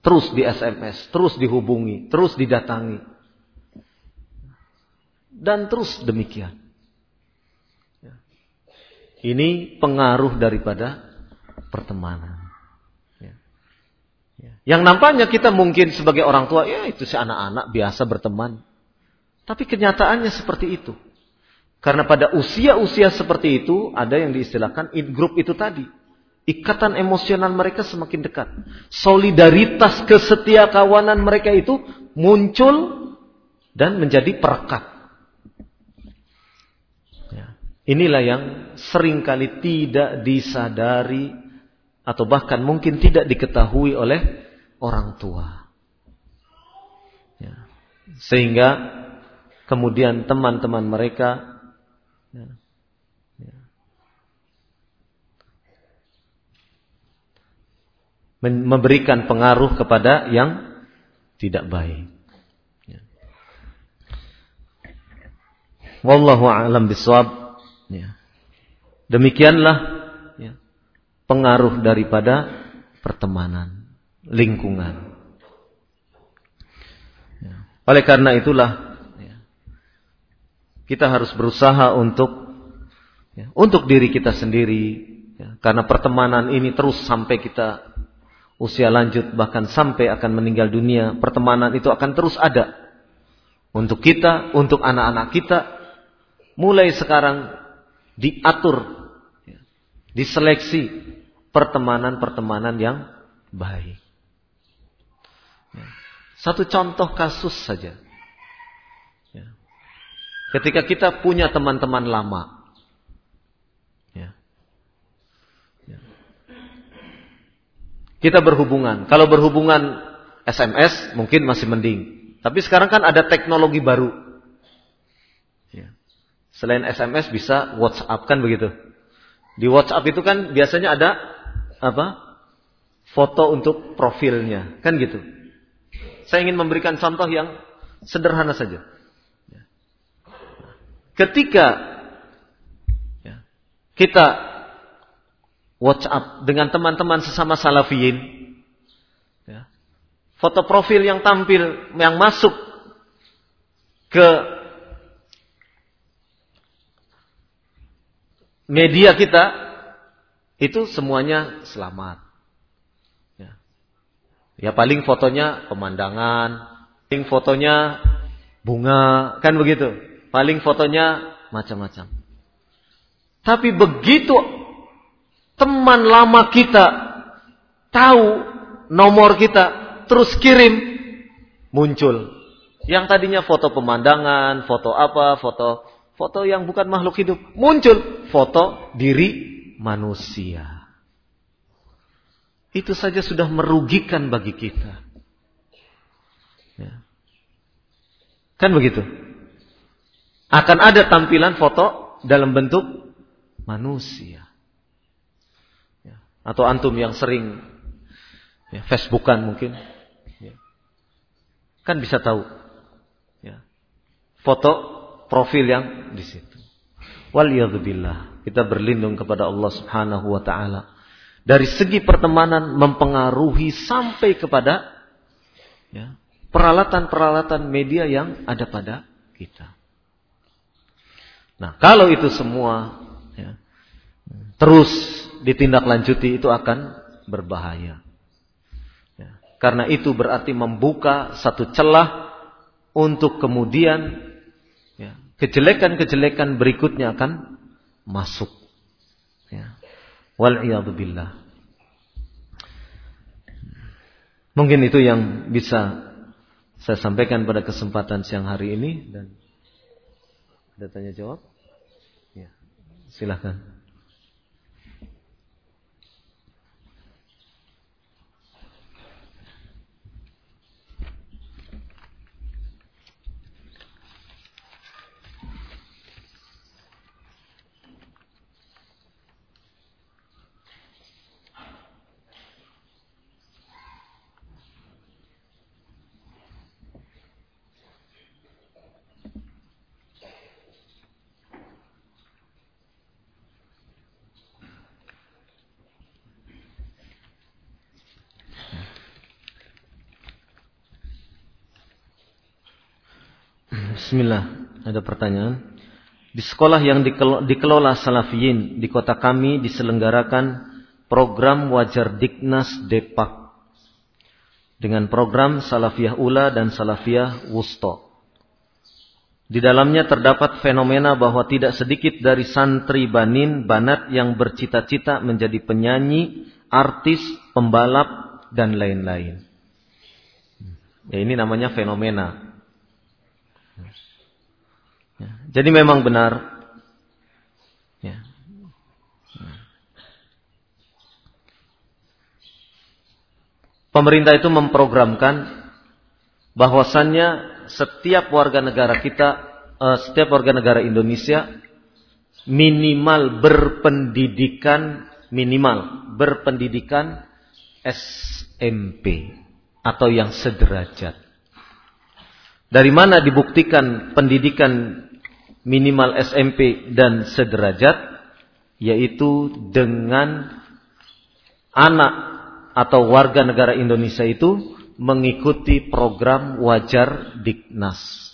terus di SMS, terus dihubungi, terus didatangi. Dan terus demikian. Ini pengaruh daripada pertemanan. Ya. Ya. Yang nampaknya kita mungkin sebagai orang tua, ya itu si anak-anak biasa berteman. Tapi kenyataannya seperti itu. Karena pada usia-usia seperti itu, ada yang diistilahkan in group itu tadi. Ikatan emosional mereka semakin dekat. Solidaritas kesetiakawanan mereka itu muncul dan menjadi perekat. Ya. Inilah yang sering kali tidak disadari atau bahkan mungkin tidak diketahui oleh orang tua. Ya. Sehingga kemudian teman-teman mereka ya, memberikan pengaruh kepada yang tidak baik. Ya. Wallahu a'lam bisawab. Ya. Demikianlah ya, pengaruh daripada pertemanan, lingkungan. Ya. Oleh karena itulah ya, kita harus berusaha untuk ya, untuk diri kita sendiri, ya, karena pertemanan ini terus sampai kita usia lanjut bahkan sampai akan meninggal dunia, pertemanan itu akan terus ada. Untuk kita, untuk anak-anak kita, mulai sekarang diatur, ya, diseleksi pertemanan-pertemanan yang baik. Ya. Satu contoh kasus saja. Ya. Ketika kita punya teman-teman lama, kita berhubungan. Kalau berhubungan SMS mungkin masih mending. Tapi sekarang kan ada teknologi baru. Selain SMS bisa WhatsApp kan begitu. Di WhatsApp itu kan biasanya ada apa? Foto untuk profilnya, kan gitu. Saya ingin memberikan contoh yang sederhana saja. Ketika kita WhatsApp dengan teman-teman sesama salafiyin. Ya. Foto profil yang tampil, yang masuk ke media kita, itu semuanya selamat. Ya, ya paling fotonya pemandangan, paling fotonya bunga, kan begitu. Paling fotonya macam-macam. Tapi begitu teman lama kita tahu nomor kita, terus kirim, muncul. Yang tadinya foto pemandangan, foto apa, foto foto yang bukan makhluk hidup, muncul foto diri manusia. Itu saja sudah merugikan bagi kita. Ya. Kan begitu? Akan ada tampilan foto dalam bentuk manusia. Atau antum yang sering ya, Facebookan mungkin. Ya. Kan bisa tahu. Ya. Foto profil yang di situ. Waliyadzubillah. Kita berlindung kepada Allah subhanahu wa ta'ala. Dari segi pertemanan mempengaruhi sampai kepada ya, peralatan-peralatan media yang ada pada kita. Nah, kalau itu semua ya, terus ditindaklanjuti itu akan berbahaya. Ya. Karena itu berarti membuka satu celah untuk kemudian kejelekan-kejelekan berikutnya akan masuk. Ya. Wal. Mungkin itu yang bisa saya sampaikan pada kesempatan siang hari ini dan ada tanya jawab? Ya. Silahkan. Bismillah, ada pertanyaan. Di sekolah yang dikelola Salafiyin di kota kami diselenggarakan program Wajar Diknas Depak dengan program Salafiyah Ula dan Salafiyah Wusto. Di dalamnya terdapat fenomena bahwa tidak sedikit dari santri banin banat yang bercita-cita menjadi penyanyi, artis, pembalap, dan lain-lain. Ya, ini namanya fenomena. Ya, jadi memang benar. Ya. Pemerintah itu memprogramkan bahwasannya setiap warga negara kita, uh, setiap warga negara Indonesia minimal berpendidikan minimal berpendidikan SMP atau yang sederajat. Dari mana dibuktikan pendidikan minimal SMP dan sederajat? Yaitu dengan anak atau warga negara Indonesia itu mengikuti program wajar Diknas.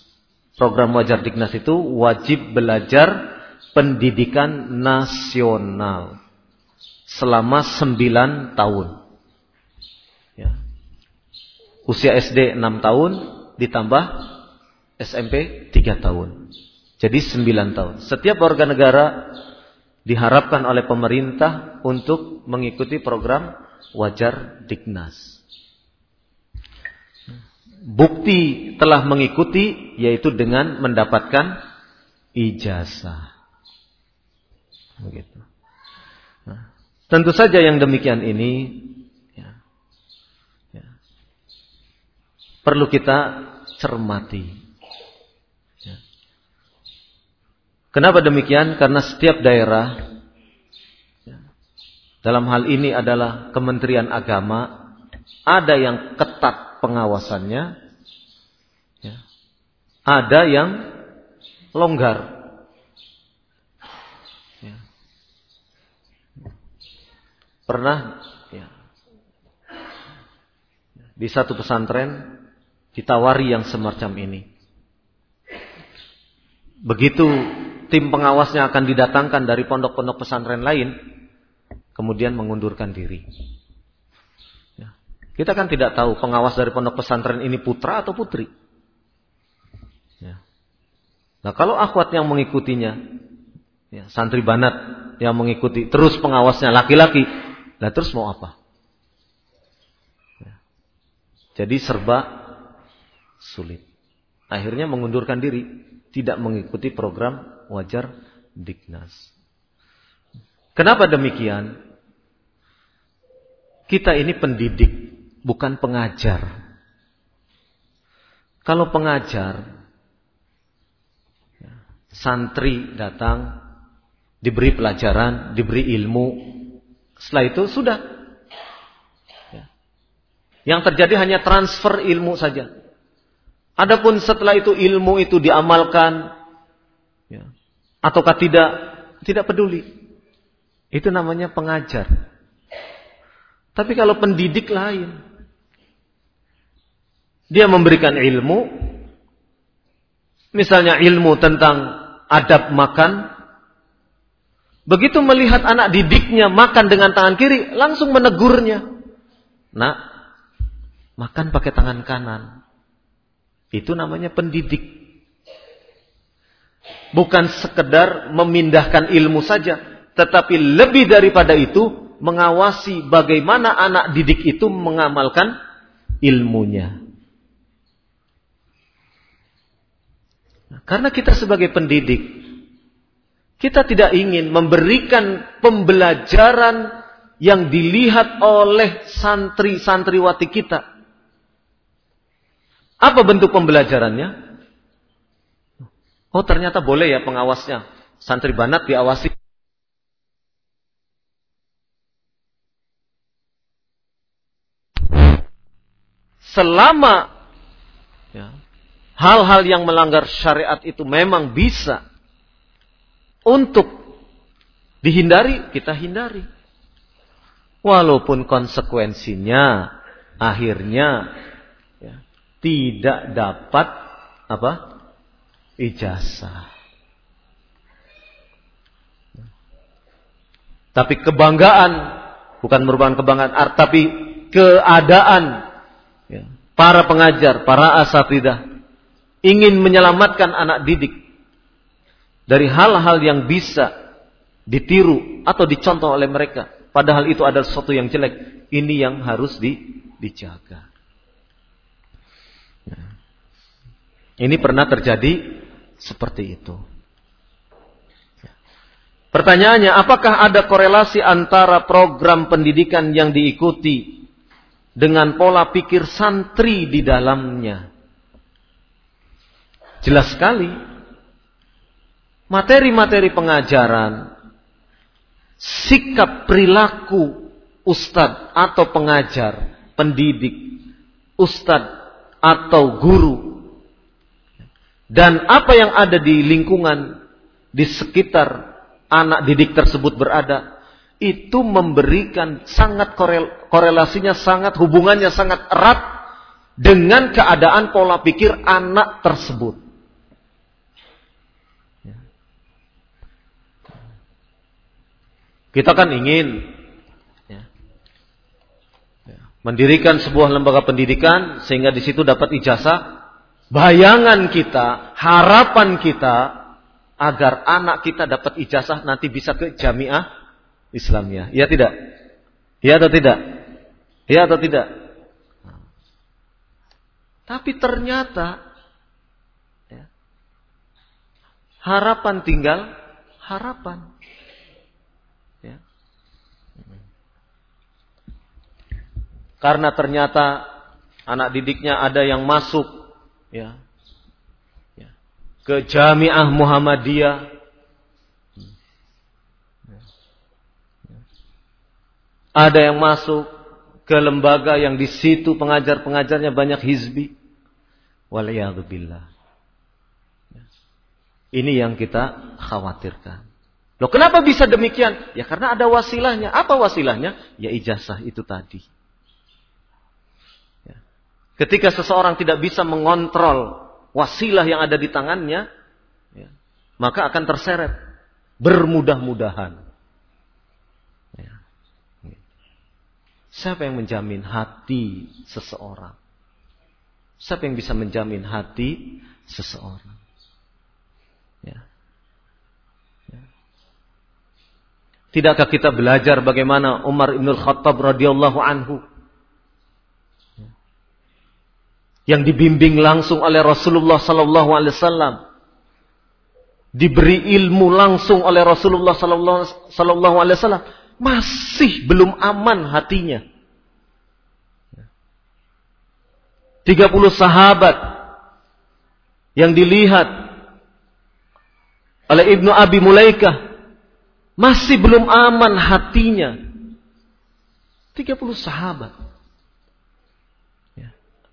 Program wajar Diknas itu wajib belajar pendidikan nasional selama 9 tahun. Ya. Usia SD 6 tahun, ditambah SMP 3 tahun. Jadi 9 tahun. Setiap warga negara diharapkan oleh pemerintah untuk mengikuti program wajar Diknas. Bukti telah mengikuti yaitu dengan mendapatkan ijazah. Begitu. Nah, tentu saja yang demikian ini perlu kita cermati. Ya. Kenapa demikian? Karena setiap daerah ya, dalam hal ini adalah Kementerian Agama ada yang ketat pengawasannya, ya. ada yang longgar. Ya. Pernah di satu pesantren ditawari yang semacam ini. Begitu tim pengawasnya akan didatangkan dari pondok-pondok pesantren lain, kemudian mengundurkan diri. Ya. Kita kan tidak tahu pengawas dari pondok pesantren ini putra atau putri. Ya. Nah kalau akhwat yang mengikutinya, ya, santri banat yang mengikuti, terus pengawasnya laki-laki, nah terus mau apa? Ya. Jadi serba sulit. Akhirnya mengundurkan diri, tidak mengikuti program wajar Diknas. Kenapa demikian? Kita ini pendidik, bukan pengajar. Kalau pengajar, ya, santri datang, diberi pelajaran, diberi ilmu, setelah itu sudah. Ya. Yang terjadi hanya transfer ilmu saja. Adapun setelah itu ilmu itu diamalkan, ataukah tidak, tidak peduli. Itu namanya pengajar. Tapi kalau pendidik lain, dia memberikan ilmu, misalnya ilmu tentang adab makan, Begitu melihat anak didiknya makan dengan tangan kiri, langsung menegurnya. Nak, makan pakai tangan kanan. Itu namanya pendidik. Bukan sekedar memindahkan ilmu saja, tetapi lebih daripada itu mengawasi bagaimana anak didik itu mengamalkan ilmunya. Karena kita sebagai pendidik, kita tidak ingin memberikan pembelajaran yang dilihat oleh santri-santriwati kita. Apa bentuk pembelajarannya? Oh ternyata boleh ya pengawasnya. Santri banat diawasi. Selama ya, hal-hal yang melanggar syariat itu memang bisa untuk dihindari, kita hindari. Walaupun konsekuensinya akhirnya ya, tidak dapat apa? Ijazah. Tapi kebanggaan bukan merupakan kebanggaan, tapi keadaan ya, para pengajar, para asatidah ingin menyelamatkan anak didik dari hal-hal yang bisa ditiru atau dicontoh oleh mereka. Padahal itu adalah sesuatu yang jelek. Ini yang harus di, dijaga. Nah. Ini pernah terjadi seperti itu. Pertanyaannya, apakah ada korelasi antara program pendidikan yang diikuti dengan pola pikir santri di dalamnya? Jelas sekali. Materi-materi pengajaran, sikap perilaku ustadz atau pengajar, pendidik, ustadz atau guru, dan apa yang ada di lingkungan, di sekitar anak didik tersebut berada, itu memberikan sangat korel, korelasinya sangat hubungannya sangat erat dengan keadaan pola pikir anak tersebut. Kita kan ingin ya, ya, mendirikan sebuah lembaga pendidikan sehingga di situ dapat ijazah. Bayangan kita, harapan kita agar anak kita dapat ijazah nanti bisa ke jamiah Islamiyah. Ya tidak? Ya atau tidak? Ya atau tidak? Tapi ternyata ya, harapan tinggal harapan. Karena ternyata anak didiknya ada yang masuk ya, ya ke Jamiah Muhammadiyah. Ada yang masuk ke lembaga yang di situ pengajar-pengajarnya banyak hizbi. Waliyahzubillah. Ini yang kita khawatirkan. Loh kenapa bisa demikian? Ya karena ada wasilahnya. Apa wasilahnya? Ya ijazah itu tadi. Ketika seseorang tidak bisa mengontrol wasilah yang ada di tangannya, ya, maka akan terseret bermudah-mudahan. Ya. Siapa yang menjamin hati seseorang? Siapa yang bisa menjamin hati seseorang? Ya. Ya. Tidakkah kita belajar bagaimana Umar ibn Khattab radhiyallahu anhu yang dibimbing langsung oleh Rasulullah sallallahu alaihi wasallam. Diberi ilmu langsung oleh Rasulullah sallallahu alaihi wasallam. Masih belum aman hatinya. 30 sahabat yang dilihat oleh Ibnu Abi Mulaikah masih belum aman hatinya. 30 sahabat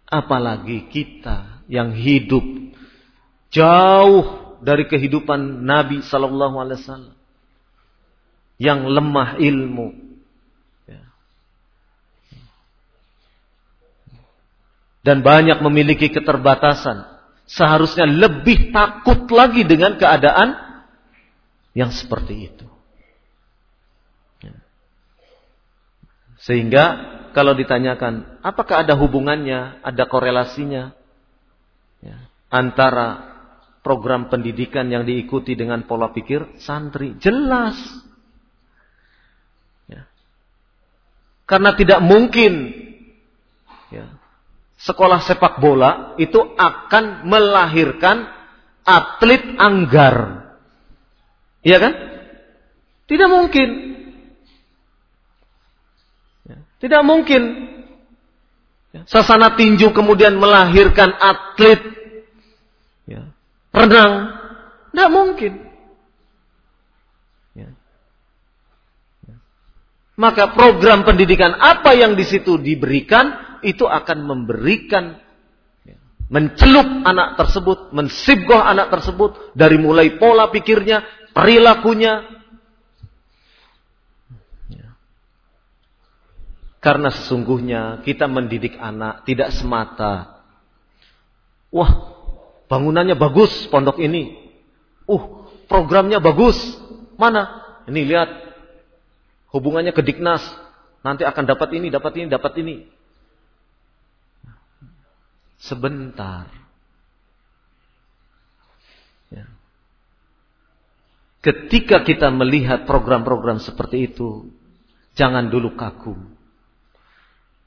Apalagi kita yang hidup jauh dari kehidupan Nabi Sallallahu Alaihi Wasallam, yang lemah ilmu. Ya. Dan banyak memiliki keterbatasan. Seharusnya lebih takut lagi dengan keadaan yang seperti itu. Ya. Sehingga kalau ditanyakan, apakah ada hubungannya, ada korelasinya ya, antara program pendidikan yang diikuti dengan pola pikir santri? Jelas. Ya. Karena tidak mungkin ya, sekolah sepak bola itu akan melahirkan atlet anggar. Iya kan? Tidak mungkin. Tidak mungkin. Sasana tinju kemudian melahirkan atlet ya, renang. Tidak mungkin. Ya. Ya. Maka program pendidikan apa yang di situ diberikan itu akan memberikan ya, mencelup anak tersebut, mensibgoh anak tersebut dari mulai pola pikirnya, perilakunya. Ya. Karena sesungguhnya kita mendidik anak tidak semata. Wah, Bangunannya bagus pondok ini. Uh, programnya bagus. Mana? Ini lihat. Hubungannya ke Diknas. Nanti akan dapat ini, dapat ini, dapat ini. Sebentar. Ya. Ketika kita melihat program-program seperti itu, jangan dulu kagum.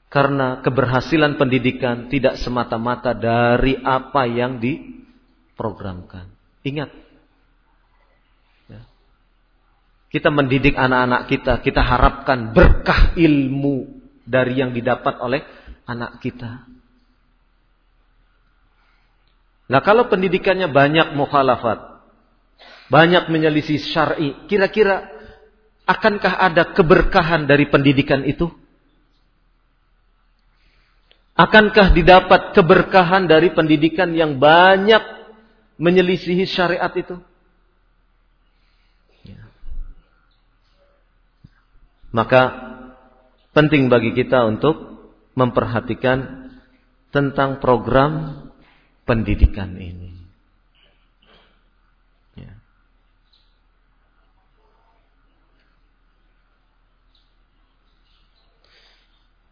Karena keberhasilan pendidikan tidak semata-mata dari apa yang diprogramkan. Ingat. Ya. Kita mendidik anak-anak kita, kita harapkan berkah ilmu dari yang didapat oleh anak kita. Nah kalau pendidikannya banyak mukhalafat, banyak menyelisih syar'i, kira-kira akankah ada keberkahan dari pendidikan itu? Akankah didapat keberkahan dari pendidikan yang banyak menyelisihi syariat itu? Ya. Maka penting bagi kita untuk memperhatikan tentang program pendidikan ini.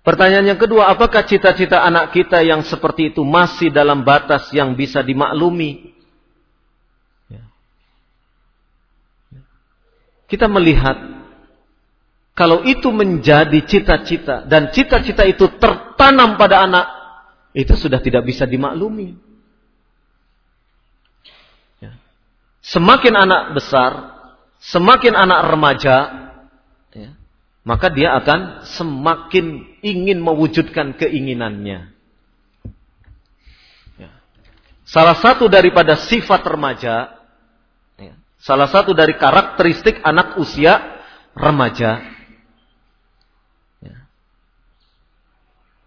Pertanyaan yang kedua, apakah cita-cita anak kita yang seperti itu masih dalam batas yang bisa dimaklumi? Ya. Kita melihat kalau itu menjadi cita-cita dan cita-cita itu tertanam pada anak, itu sudah tidak bisa dimaklumi. Ya. Semakin anak besar, semakin anak remaja, maka dia akan semakin ingin mewujudkan keinginannya. Ya. Salah satu daripada sifat remaja, ya, salah satu dari karakteristik anak usia remaja, ya,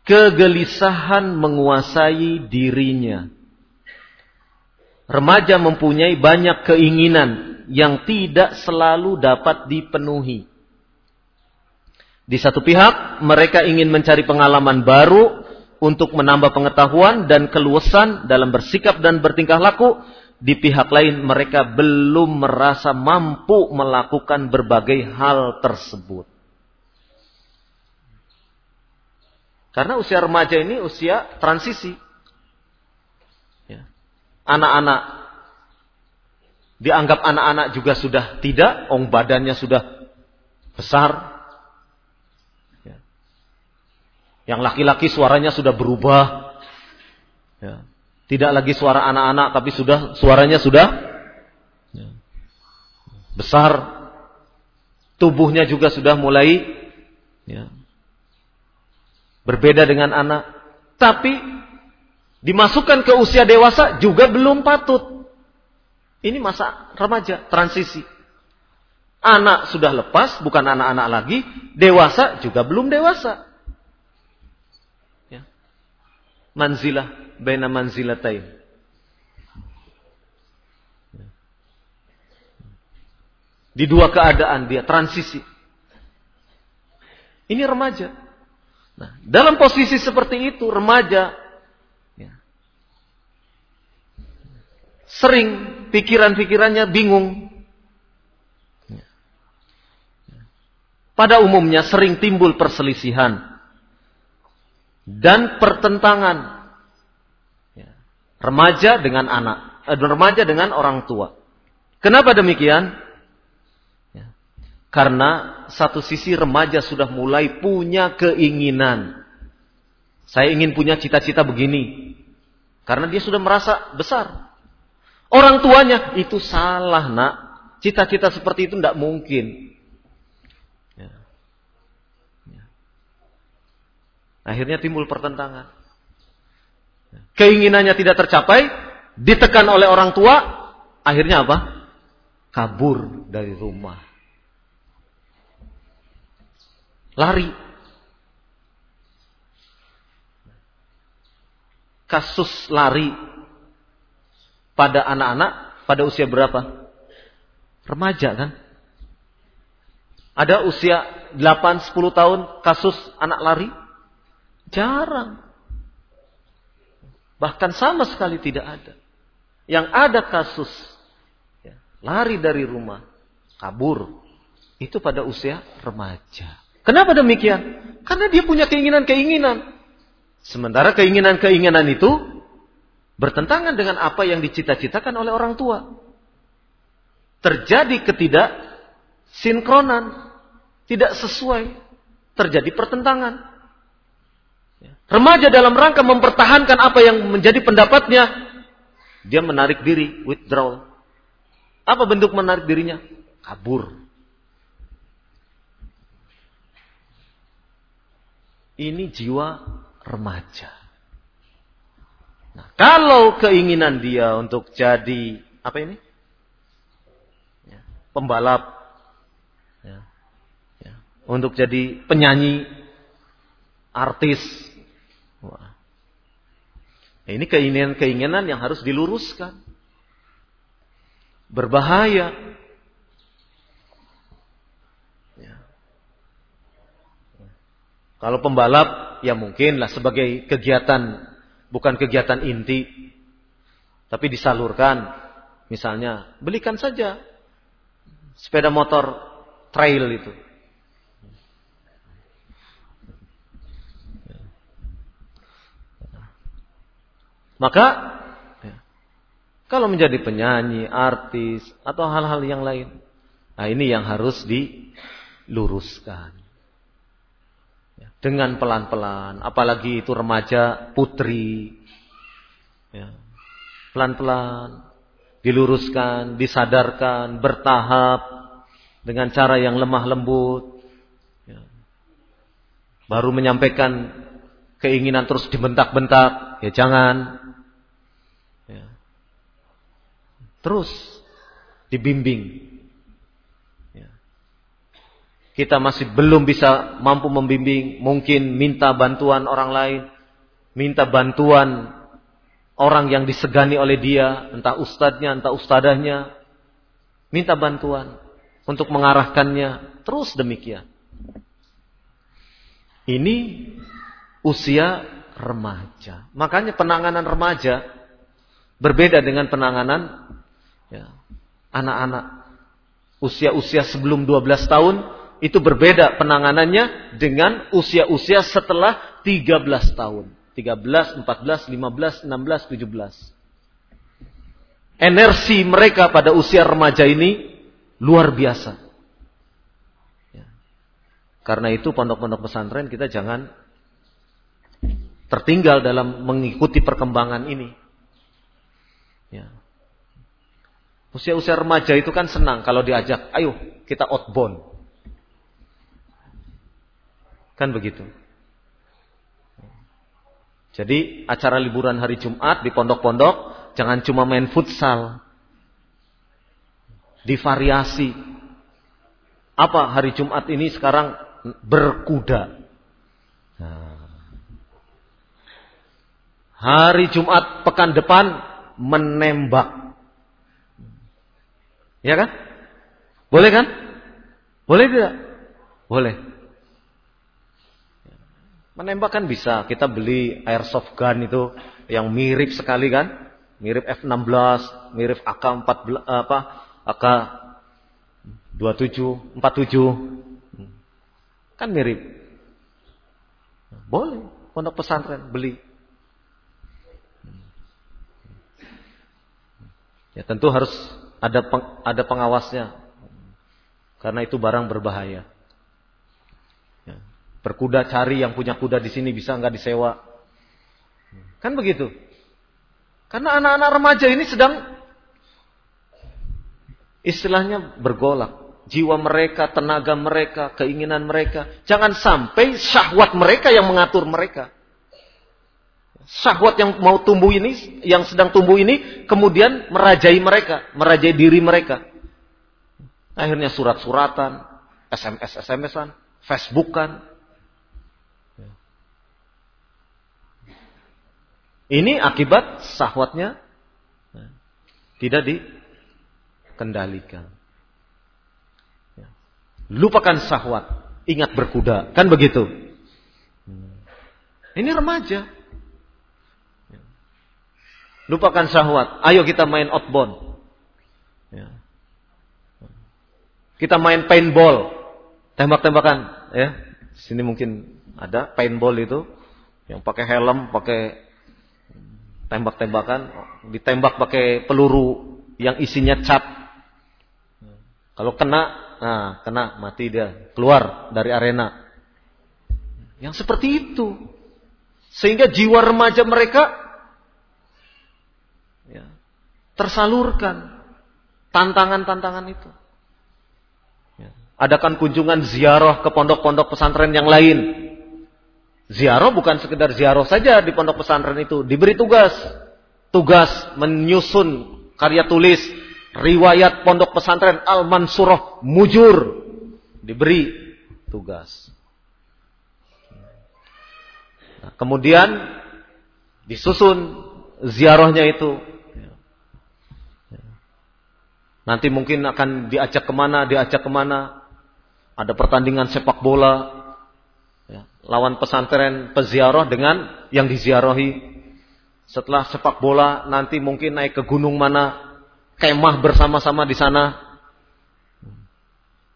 kegelisahan menguasai dirinya. Remaja mempunyai banyak keinginan yang tidak selalu dapat dipenuhi. Di satu pihak, mereka ingin mencari pengalaman baru untuk menambah pengetahuan dan keluasan dalam bersikap dan bertingkah laku. Di pihak lain, mereka belum merasa mampu melakukan berbagai hal tersebut. Karena usia remaja ini usia transisi. Ya. Anak-anak dianggap anak-anak juga sudah tidak, ong badannya sudah besar, Yang laki-laki suaranya sudah berubah. Ya. Tidak lagi suara anak-anak, tapi sudah suaranya sudah ya. besar. Tubuhnya juga sudah mulai ya, berbeda dengan anak. Tapi dimasukkan ke usia dewasa juga belum patut. Ini masa remaja, transisi. Anak sudah lepas, bukan anak-anak lagi. Dewasa juga belum dewasa manzilah baina manzilatain. Di dua keadaan dia transisi. Ini remaja. Nah, dalam posisi seperti itu remaja ya, sering pikiran-pikirannya bingung. pada umumnya sering timbul perselisihan dan pertentangan ya. remaja dengan anak, eh, remaja dengan orang tua. Kenapa demikian? Ya. Karena satu sisi remaja sudah mulai punya keinginan. Saya ingin punya cita-cita begini. Karena dia sudah merasa besar. Orang tuanya itu salah nak. Cita-cita seperti itu tidak mungkin. Akhirnya timbul pertentangan. Keinginannya tidak tercapai, ditekan oleh orang tua, akhirnya apa? Kabur dari rumah. Lari. Kasus lari pada anak-anak pada usia berapa? Remaja kan? Ada usia 8-10 tahun kasus anak lari? Jarang. Bahkan sama sekali tidak ada. Yang ada kasus ya, lari dari rumah, kabur. Itu pada usia remaja. Kenapa demikian? Karena dia punya keinginan-keinginan. Sementara keinginan-keinginan itu bertentangan dengan apa yang dicita-citakan oleh orang tua. Terjadi ketidak sinkronan, tidak sesuai, terjadi pertentangan. Remaja dalam rangka mempertahankan apa yang menjadi pendapatnya, dia menarik diri, withdrawal. Apa bentuk menarik dirinya? Kabur. Ini jiwa remaja. Nah, kalau keinginan dia untuk jadi apa ini? Ya, pembalap, ya, ya, untuk jadi penyanyi, artis. Ini keinginan-keinginan yang harus diluruskan. Berbahaya. Ya. Kalau pembalap, ya mungkin lah sebagai kegiatan, bukan kegiatan inti. Tapi disalurkan. Misalnya, belikan saja sepeda motor trail itu. Maka ya, kalau menjadi penyanyi, artis atau hal-hal yang lain, nah ini yang harus diluruskan. Ya, dengan pelan-pelan, apalagi itu remaja putri. Ya, pelan-pelan diluruskan, disadarkan, bertahap dengan cara yang lemah lembut. Baru menyampaikan keinginan terus dibentak-bentak, ya jangan. Terus dibimbing. Ya. Kita masih belum bisa mampu membimbing, mungkin minta bantuan orang lain, minta bantuan orang yang disegani oleh dia, entah ustadznya, entah ustadahnya, minta bantuan untuk mengarahkannya, terus demikian. Ini usia remaja. Makanya penanganan remaja berbeda dengan penanganan Ya. Anak-anak usia-usia sebelum 12 tahun itu berbeda penanganannya dengan usia-usia setelah 13 tahun. 13, 14, 15, 16, 17. Energi mereka pada usia remaja ini luar biasa. Ya. Karena itu pondok-pondok pesantren kita jangan tertinggal dalam mengikuti perkembangan ini. Ya. Usia-usia remaja itu kan senang kalau diajak, ayo kita outbound. Kan begitu. Jadi acara liburan hari Jumat di pondok-pondok jangan cuma main futsal. Divariasi. Apa hari Jumat ini sekarang berkuda. Nah. Hari Jumat pekan depan menembak. Ya kan? Boleh kan? Boleh tidak? Boleh. Menembak kan bisa. Kita beli airsoft gun itu yang mirip sekali kan? Mirip F16, mirip AK-14 apa? AK 27, 47. Kan mirip. Boleh pondok pesantren beli. Ya tentu harus ada peng, ada pengawasnya. Karena itu barang berbahaya. Ya. Berkuda cari yang punya kuda di sini bisa nggak disewa. Kan begitu. Karena anak-anak remaja ini sedang istilahnya bergolak. Jiwa mereka, tenaga mereka, keinginan mereka. Jangan sampai syahwat mereka yang mengatur mereka. Syahwat yang mau tumbuh ini, yang sedang tumbuh ini, kemudian merajai mereka, merajai diri mereka. Akhirnya surat-suratan, SMS-SMS-an, Facebook-an. Ini akibat syahwatnya tidak dikendalikan. Lupakan syahwat, ingat berkuda. Kan begitu? Ini remaja. Lupakan syahwat. Ayo kita main outbound. Ya. Kita main paintball. Tembak-tembakan. Ya. Sini mungkin ada paintball itu. Yang pakai helm, pakai tembak-tembakan. Ditembak pakai peluru yang isinya cat. Kalau kena Nah, kena mati dia, keluar dari arena. Yang seperti itu. Sehingga jiwa remaja mereka ya, tersalurkan tantangan-tantangan itu. Ya. Adakan kunjungan ziarah ke pondok-pondok pesantren yang lain. Ziarah bukan sekedar ziarah saja di pondok pesantren itu, diberi tugas. Tugas menyusun karya tulis riwayat pondok pesantren Al-Mansurah mujur diberi tugas. Nah, kemudian disusun ziarahnya itu. Nanti mungkin akan diajak ke mana, diajak ke mana. Ada pertandingan sepak bola. Ya, lawan pesantren peziarah dengan yang diziarahi. Setelah sepak bola nanti mungkin naik ke gunung mana, kemah bersama-sama di sana.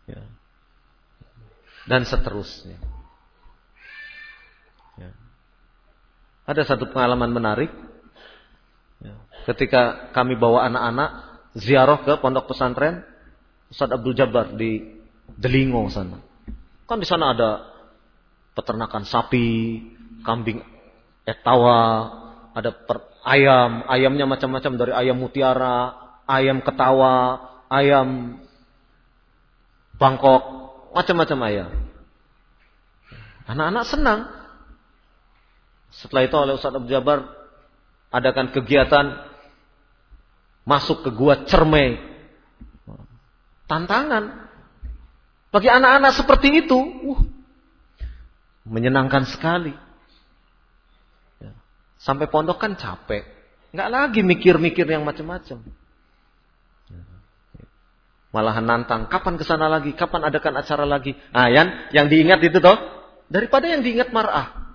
Ya. Dan seterusnya. Ya. Ada satu pengalaman menarik. Ya. Ketika kami bawa anak-anak ziarah ke pondok pesantren Ustaz Abdul Jabbar di Delingo sana. Kan di sana ada peternakan sapi, kambing etawa, ada per, ayam, ayamnya macam-macam dari ayam mutiara, ayam ketawa, ayam Bangkok, macam-macam ayam. Anak-anak senang. Setelah itu oleh Ustaz Abu Jabar adakan kegiatan masuk ke gua cermai. Tantangan. Bagi anak-anak seperti itu, uh, menyenangkan sekali. Ya. Sampai pondok kan capek. Nggak lagi mikir-mikir yang macam-macam. Malahan nantang, kapan ke sana lagi? Kapan adakan acara lagi? Ah, yang, yang diingat itu toh, daripada yang diingat marah.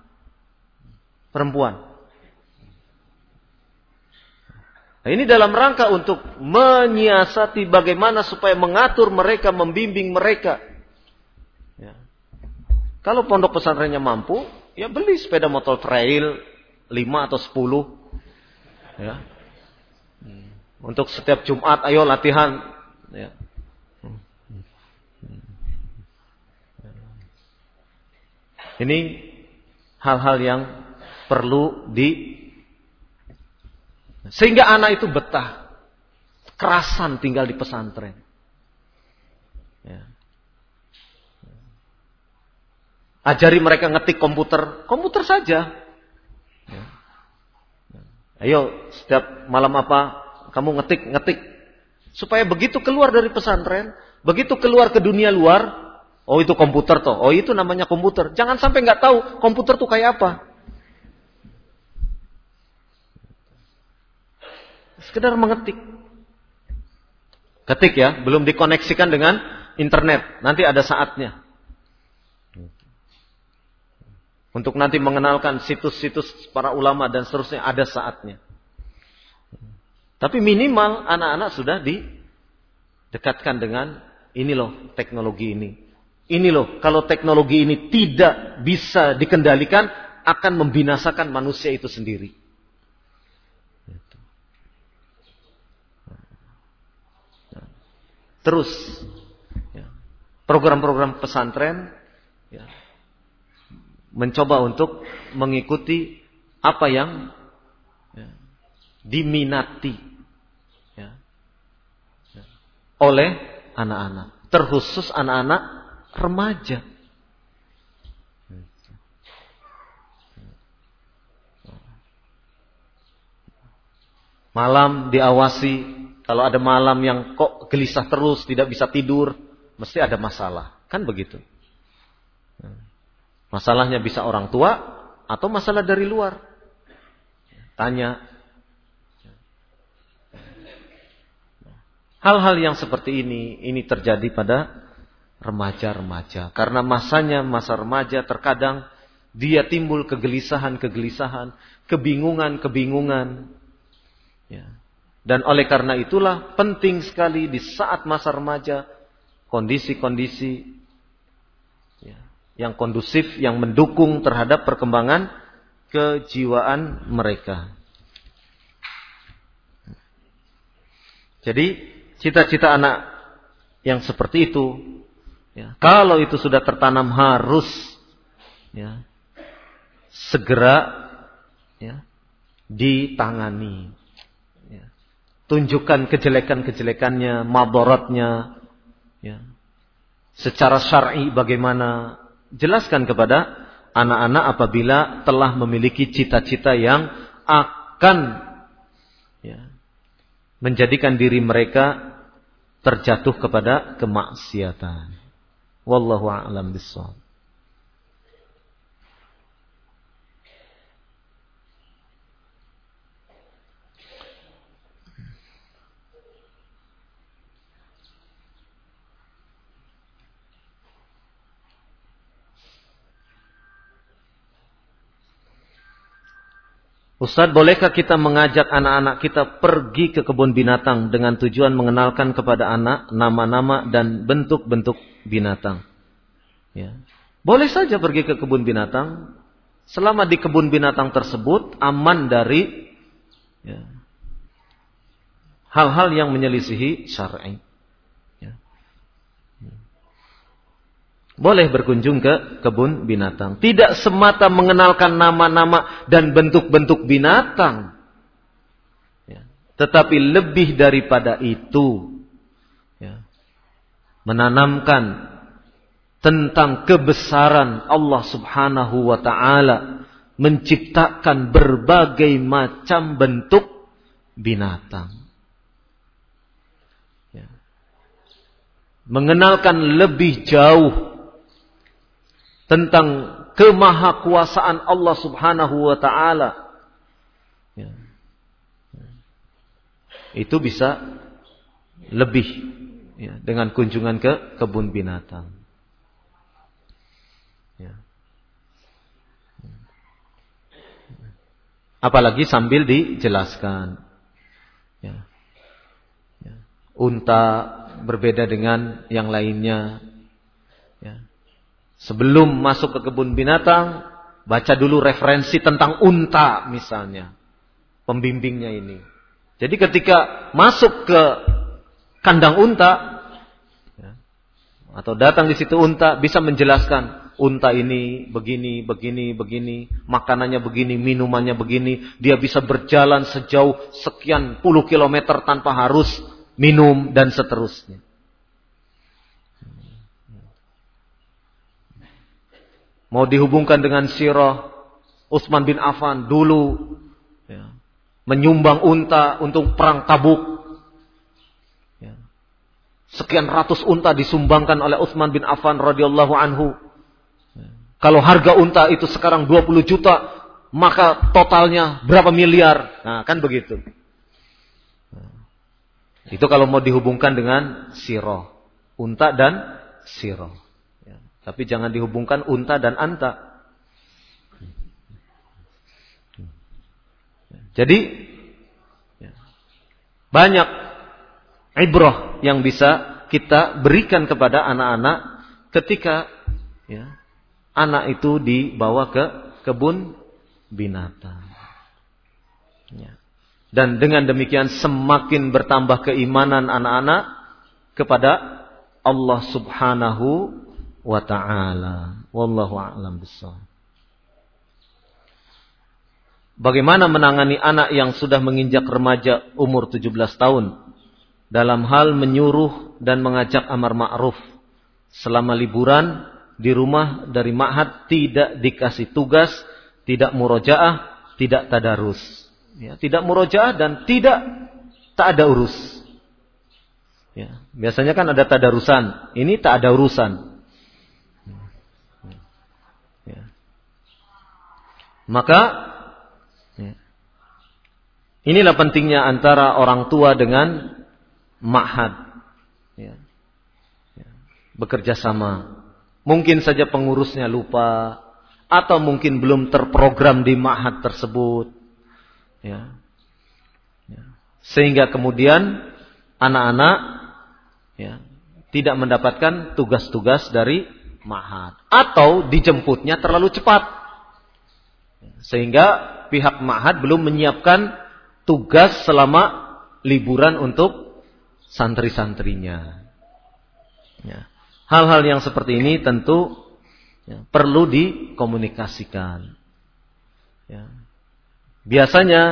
Perempuan. Nah, ini dalam rangka untuk menyiasati bagaimana supaya mengatur mereka, membimbing mereka. Ya. Kalau pondok pesantrennya mampu, ya beli sepeda motor trail 5 atau 10. Ya. Untuk setiap Jumat, ayo latihan. Ya. Ini hal-hal yang perlu di sehingga anak itu betah kerasan tinggal di pesantren. Ya. Ajari mereka ngetik komputer, komputer saja. Ya. Ayo setiap malam apa kamu ngetik ngetik supaya begitu keluar dari pesantren, begitu keluar ke dunia luar, Oh itu komputer toh. Oh itu namanya komputer. Jangan sampai nggak tahu komputer tuh kayak apa. Sekedar mengetik. Ketik ya, belum dikoneksikan dengan internet. Nanti ada saatnya. Untuk nanti mengenalkan situs-situs para ulama dan seterusnya ada saatnya. Tapi minimal anak-anak sudah didekatkan dengan ini loh teknologi ini Ini loh, kalau teknologi ini tidak bisa dikendalikan, akan membinasakan manusia itu sendiri. Terus, ya, program-program pesantren ya, mencoba untuk mengikuti apa yang ya, diminati ya, ya, oleh anak-anak, terkhusus anak-anak remaja. Malam diawasi, kalau ada malam yang kok gelisah terus, tidak bisa tidur, mesti ada masalah. Kan begitu. Masalahnya bisa orang tua atau masalah dari luar. Tanya. Hal-hal yang seperti ini, ini terjadi pada remaja-remaja. Karena masanya masa remaja terkadang dia timbul kegelisahan-kegelisahan, kebingungan-kebingungan. Ya. Dan oleh karena itulah penting sekali di saat masa remaja kondisi-kondisi ya, yang kondusif, yang mendukung terhadap perkembangan kejiwaan mereka. Jadi cita-cita anak yang seperti itu Ya, kalau itu sudah tertanam harus ya, segera ya, ditangani. Tunjukkan kejelekan-kejelekannya, maborotnya, ya. secara syar'i bagaimana. Jelaskan kepada anak-anak apabila telah memiliki cita-cita yang akan ya, menjadikan diri mereka terjatuh kepada kemaksiatan. Wallahu a'lam bishawab. Ustadz, bolehkah kita mengajak anak-anak kita pergi ke kebun binatang dengan tujuan mengenalkan kepada anak nama-nama dan bentuk-bentuk binatang? Ya. Boleh saja pergi ke kebun binatang, selama di kebun binatang tersebut aman dari ya, hal-hal ya, yang menyelisihi syar'i. Boleh berkunjung ke kebun binatang. Tidak semata mengenalkan nama-nama dan bentuk-bentuk binatang. Ya. Tetapi lebih daripada itu. Ya. Menanamkan tentang kebesaran Allah subhanahu wa ta'ala. Menciptakan berbagai macam bentuk binatang. Ya. Mengenalkan lebih jauh tentang kemahakuasaan Allah Subhanahu wa taala. Ya. Itu bisa lebih ya, dengan kunjungan ke kebun binatang. Ya. Apalagi sambil dijelaskan. Ya. Ya. Unta berbeda dengan yang lainnya. Sebelum masuk ke kebun binatang, baca dulu referensi tentang unta misalnya. Pembimbingnya ini. Jadi ketika masuk ke kandang unta, ya, atau datang di situ unta, bisa menjelaskan unta ini begini, begini, begini, makanannya begini, minumannya begini, dia bisa berjalan sejauh sekian puluh kilometer tanpa harus minum dan seterusnya. Mau dihubungkan dengan sirah Utsman bin Affan dulu ya, menyumbang unta untuk perang Tabuk. Ya. Sekian ratus unta disumbangkan oleh Utsman bin Affan radhiyallahu anhu. Ya. Kalau harga unta itu sekarang 20 juta, maka totalnya berapa miliar? Nah, kan begitu. Nah. Itu kalau mau dihubungkan dengan sirah, unta dan sirah. Tapi jangan dihubungkan unta dan anta. Jadi banyak ibrah yang bisa kita berikan kepada anak-anak ketika ya, anak itu dibawa ke kebun binatang. Ya. Dan dengan demikian semakin bertambah keimanan anak-anak kepada Allah Subhanahu wa taala. Wallahu a'lam. Bagaimana menangani anak yang sudah menginjak remaja umur 17 tahun dalam hal menyuruh dan mengajak amar ma'ruf selama liburan di rumah dari ma'had tidak dikasih tugas, tidak murojaah, tidak tadarus. Ya, tidak murojaah dan tidak tak ada urus. Ya, biasanya kan ada tadarusan, ini tak ada urusan. Maka ya, inilah pentingnya antara orang tua dengan ma'had. Ya. Ya. Bekerja sama. Mungkin saja pengurusnya lupa atau mungkin belum terprogram di ma'had tersebut. Sehingga kemudian anak-anak tidak mendapatkan tugas-tugas dari ma'had atau dijemputnya terlalu cepat. Sehingga pihak ma'had belum menyiapkan tugas selama liburan untuk santri-santrinya. Ya. Hal-hal yang seperti ini tentu ya, perlu dikomunikasikan. Ya. Biasanya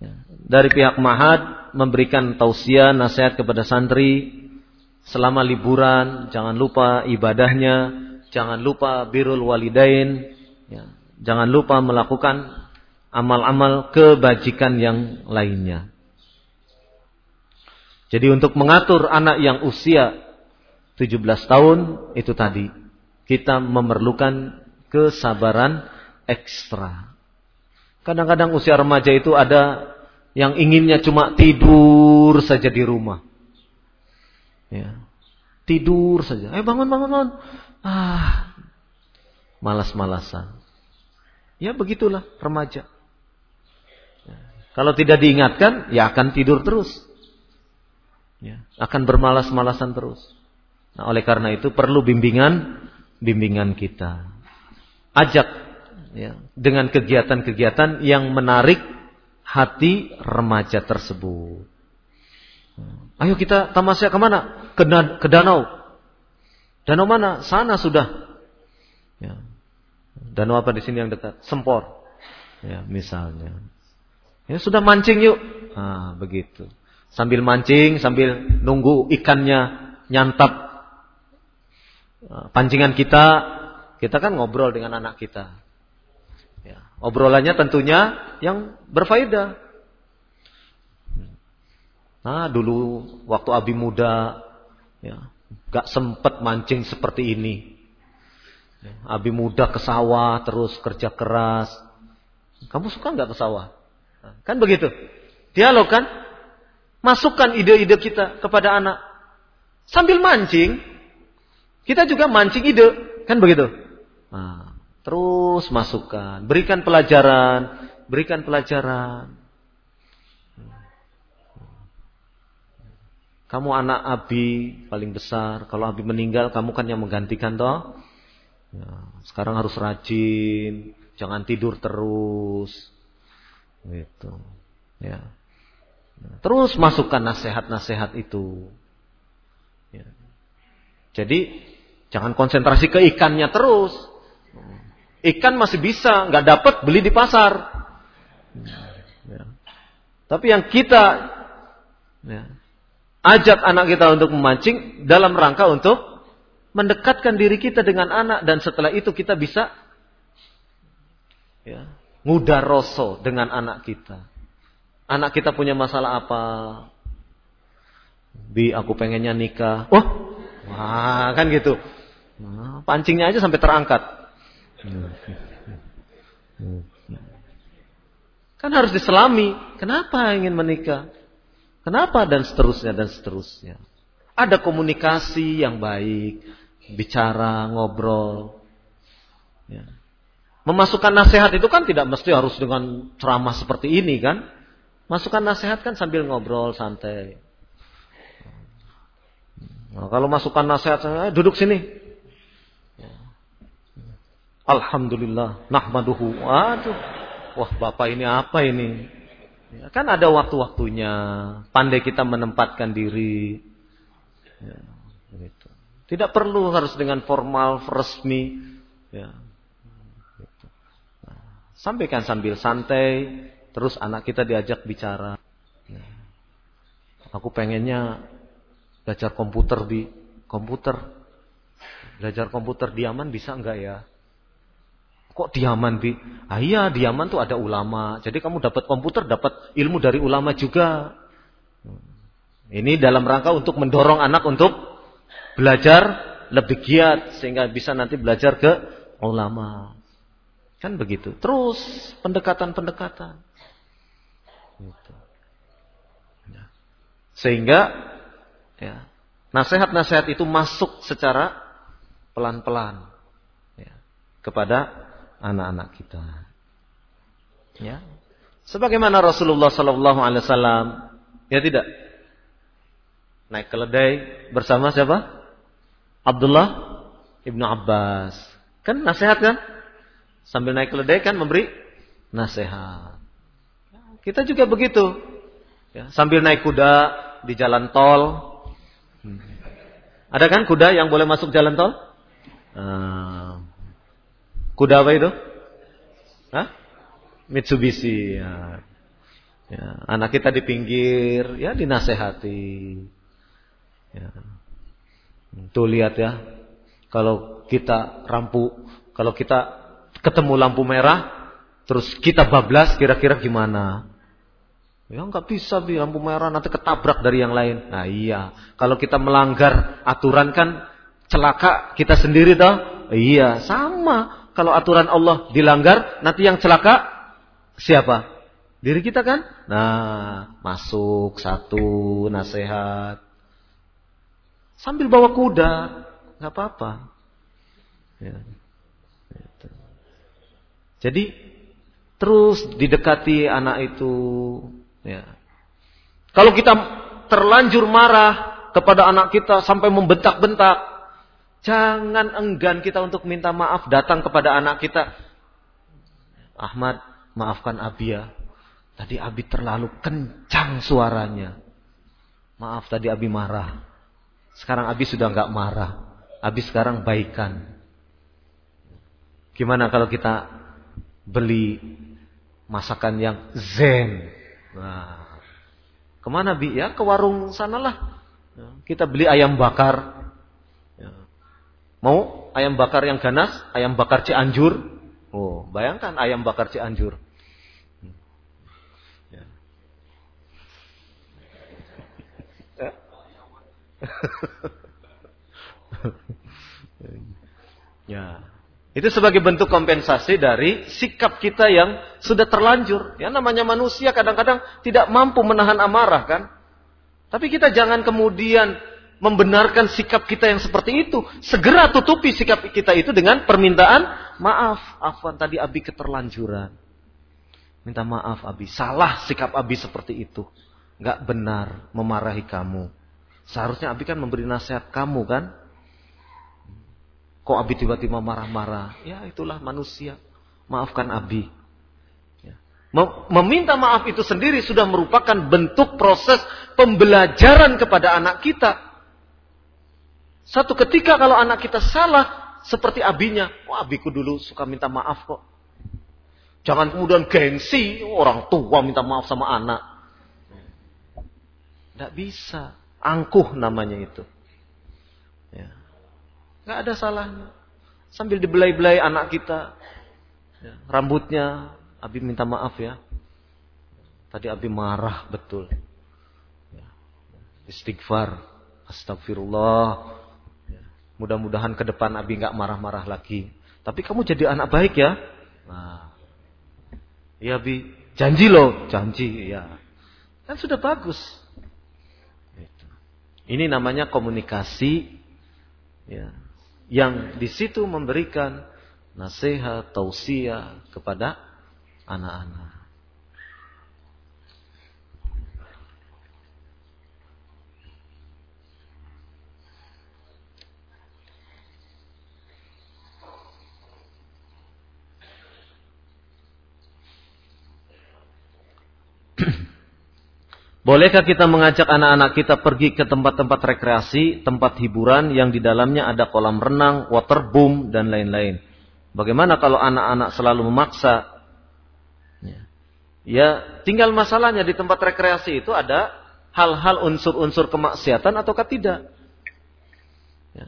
ya, dari pihak Mahad memberikan tausiah nasihat kepada santri selama liburan jangan lupa ibadahnya, jangan lupa birul walidain, ya, jangan lupa melakukan amal-amal kebajikan yang lainnya. Jadi untuk mengatur anak yang usia 17 tahun itu tadi kita memerlukan kesabaran ekstra. Kadang-kadang usia remaja itu ada yang inginnya cuma tidur saja di rumah. Ya. Tidur saja. Eh bangun bangun bangun. Ah. Malas-malasan. Ya begitulah remaja. Ya. Kalau tidak diingatkan, ya akan tidur terus. Ya. Akan bermalas-malasan terus. Nah, oleh karena itu perlu bimbingan bimbingan kita. Ajak ya, dengan kegiatan-kegiatan yang menarik hati remaja tersebut. Ayo kita tamasya ke mana? Ke, ke danau. Danau mana? Sana sudah. Ya. Danau apa di sini yang dekat? Sempor. Ya, misalnya. Ya sudah mancing yuk. Nah, begitu. Sambil mancing, sambil nunggu ikannya nyantap Eh, pancingan kita, kita kan ngobrol dengan anak kita. Ya, obrolannya tentunya yang berfaedah. Nah, dulu waktu Abi muda, ya, gak sempet mancing seperti ini. Abi muda ke sawah terus kerja keras. Kamu suka nggak ke sawah? Kan begitu. Dialog kan? Masukkan ide-ide kita kepada anak. Sambil mancing, kita juga mancing ide, kan begitu? Nah, terus masukkan, berikan pelajaran, berikan pelajaran. Kamu anak Abi paling besar. Kalau Abi meninggal, kamu kan yang menggantikan toh. Ya, sekarang harus rajin, jangan tidur terus. Gitu. Ya. Terus masukkan nasihat-nasihat itu. Ya. Jadi Jangan konsentrasi ke ikannya terus. Ikan masih bisa, nggak dapat beli di pasar. Ya. Tapi yang kita ya, ajak anak kita untuk memancing dalam rangka untuk mendekatkan diri kita dengan anak dan setelah itu kita bisa ya, rosso dengan anak kita. Anak kita punya masalah apa? Bi, aku pengennya nikah. Wah, wah kan gitu. Nah, pancingnya aja sampai terangkat. Kan harus diselami. Kenapa ingin menikah? Kenapa dan seterusnya dan seterusnya. Ada komunikasi yang baik, bicara, ngobrol. Ya. Memasukkan nasihat itu kan tidak mesti harus dengan ceramah seperti ini kan. Masukkan nasihat kan sambil ngobrol santai. Nah, kalau masukkan nasihat, duduk sini, Alhamdulillah, nahmaduhu. Waduh, wah bapak ini apa ini? Ya, kan ada waktu-waktunya. Pandai kita menempatkan diri. Ya, gitu. Tidak perlu harus dengan formal, resmi. Ya, sampaikan sambil santai. Terus anak kita diajak bicara. Ya. Aku pengennya belajar komputer di komputer. Belajar komputer diaman bisa enggak ya? Kok diaman bi? Ah iya diaman tuh ada ulama. Jadi kamu dapat komputer, dapat ilmu dari ulama juga. Ini dalam rangka untuk mendorong anak untuk belajar lebih giat sehingga bisa nanti belajar ke ulama. Kan begitu. Terus pendekatan-pendekatan. Gitu. Ya. Sehingga ya, nasihat-nasihat itu masuk secara pelan-pelan ya, kepada anak-anak kita. Ya. Sebagaimana Rasulullah sallallahu alaihi wasallam, ya tidak. Naik keledai bersama siapa? Abdullah Ibnu Abbas. Kan nasihat kan? Sambil naik keledai kan memberi nasihat. Kita juga begitu. Ya, sambil naik kuda di jalan tol. Hmm. Ada kan kuda yang boleh masuk jalan tol? Uh, Kuda apa itu? Hah? Mitsubishi. Ya. Ya, anak kita di pinggir, ya dinasehati. Ya. Tuh lihat ya, kalau kita rampu, kalau kita ketemu lampu merah, terus kita bablas, kira-kira gimana? Ya nggak bisa bi lampu merah nanti ketabrak dari yang lain. Nah iya, kalau kita melanggar aturan kan celaka kita sendiri toh. Iya, sama kalau aturan Allah dilanggar, nanti yang celaka siapa? Diri kita kan? Nah, masuk satu nasihat. Sambil bawa kuda, nggak apa-apa. Ya. Gitu. Jadi terus didekati anak itu. Ya. Kalau kita terlanjur marah kepada anak kita sampai membentak-bentak, Jangan enggan kita untuk minta maaf datang kepada anak kita. Ahmad, maafkan Abi ya. Tadi Abi terlalu kencang suaranya. Maaf tadi Abi marah. Sekarang Abi sudah nggak marah. Abi sekarang baikan. Gimana kalau kita beli masakan yang zen? Nah, ke mana Bi? Ya ke warung sanalah. Kita beli ayam bakar. Mau ayam bakar yang ganas, ayam bakar Cianjur. Oh, bayangkan ayam bakar Cianjur. Ya. ya. Itu sebagai bentuk kompensasi dari sikap kita yang sudah terlanjur. Ya namanya manusia kadang-kadang tidak mampu menahan amarah kan. Tapi kita jangan kemudian membenarkan sikap kita yang seperti itu. Segera tutupi sikap kita itu dengan permintaan maaf. Afwan tadi Abi keterlanjuran. Minta maaf Abi. Salah sikap Abi seperti itu. Gak benar memarahi kamu. Seharusnya Abi kan memberi nasihat kamu kan. Kok Abi tiba-tiba marah-marah? Ya itulah manusia. Maafkan Abi. Ya. Meminta maaf itu sendiri sudah merupakan bentuk proses pembelajaran kepada anak kita satu ketika kalau anak kita salah seperti abinya, wah abiku dulu suka minta maaf kok. Jangan kemudian gengsi orang tua minta maaf sama anak. Tidak bisa, angkuh namanya itu. Ya. Gak ada salahnya. Sambil dibelai-belai anak kita, ya. rambutnya, Abi minta maaf ya. Tadi Abi marah betul. Ya. Istighfar, astagfirullah, Mudah-mudahan ke depan Abi nggak marah-marah lagi. Tapi kamu jadi anak baik ya. Nah, ya Abi, janji loh, janji ya. Kan sudah bagus. Ini namanya komunikasi ya, yang di situ memberikan nasihat, tausiah kepada anak-anak. Bolehkah kita mengajak anak-anak kita pergi ke tempat-tempat rekreasi, tempat hiburan yang di dalamnya ada kolam renang, waterboom, dan lain-lain? Bagaimana kalau anak-anak selalu memaksa? Ya. ya, tinggal masalahnya di tempat rekreasi itu ada hal-hal unsur-unsur kemaksiatan ataukah tidak? Ya.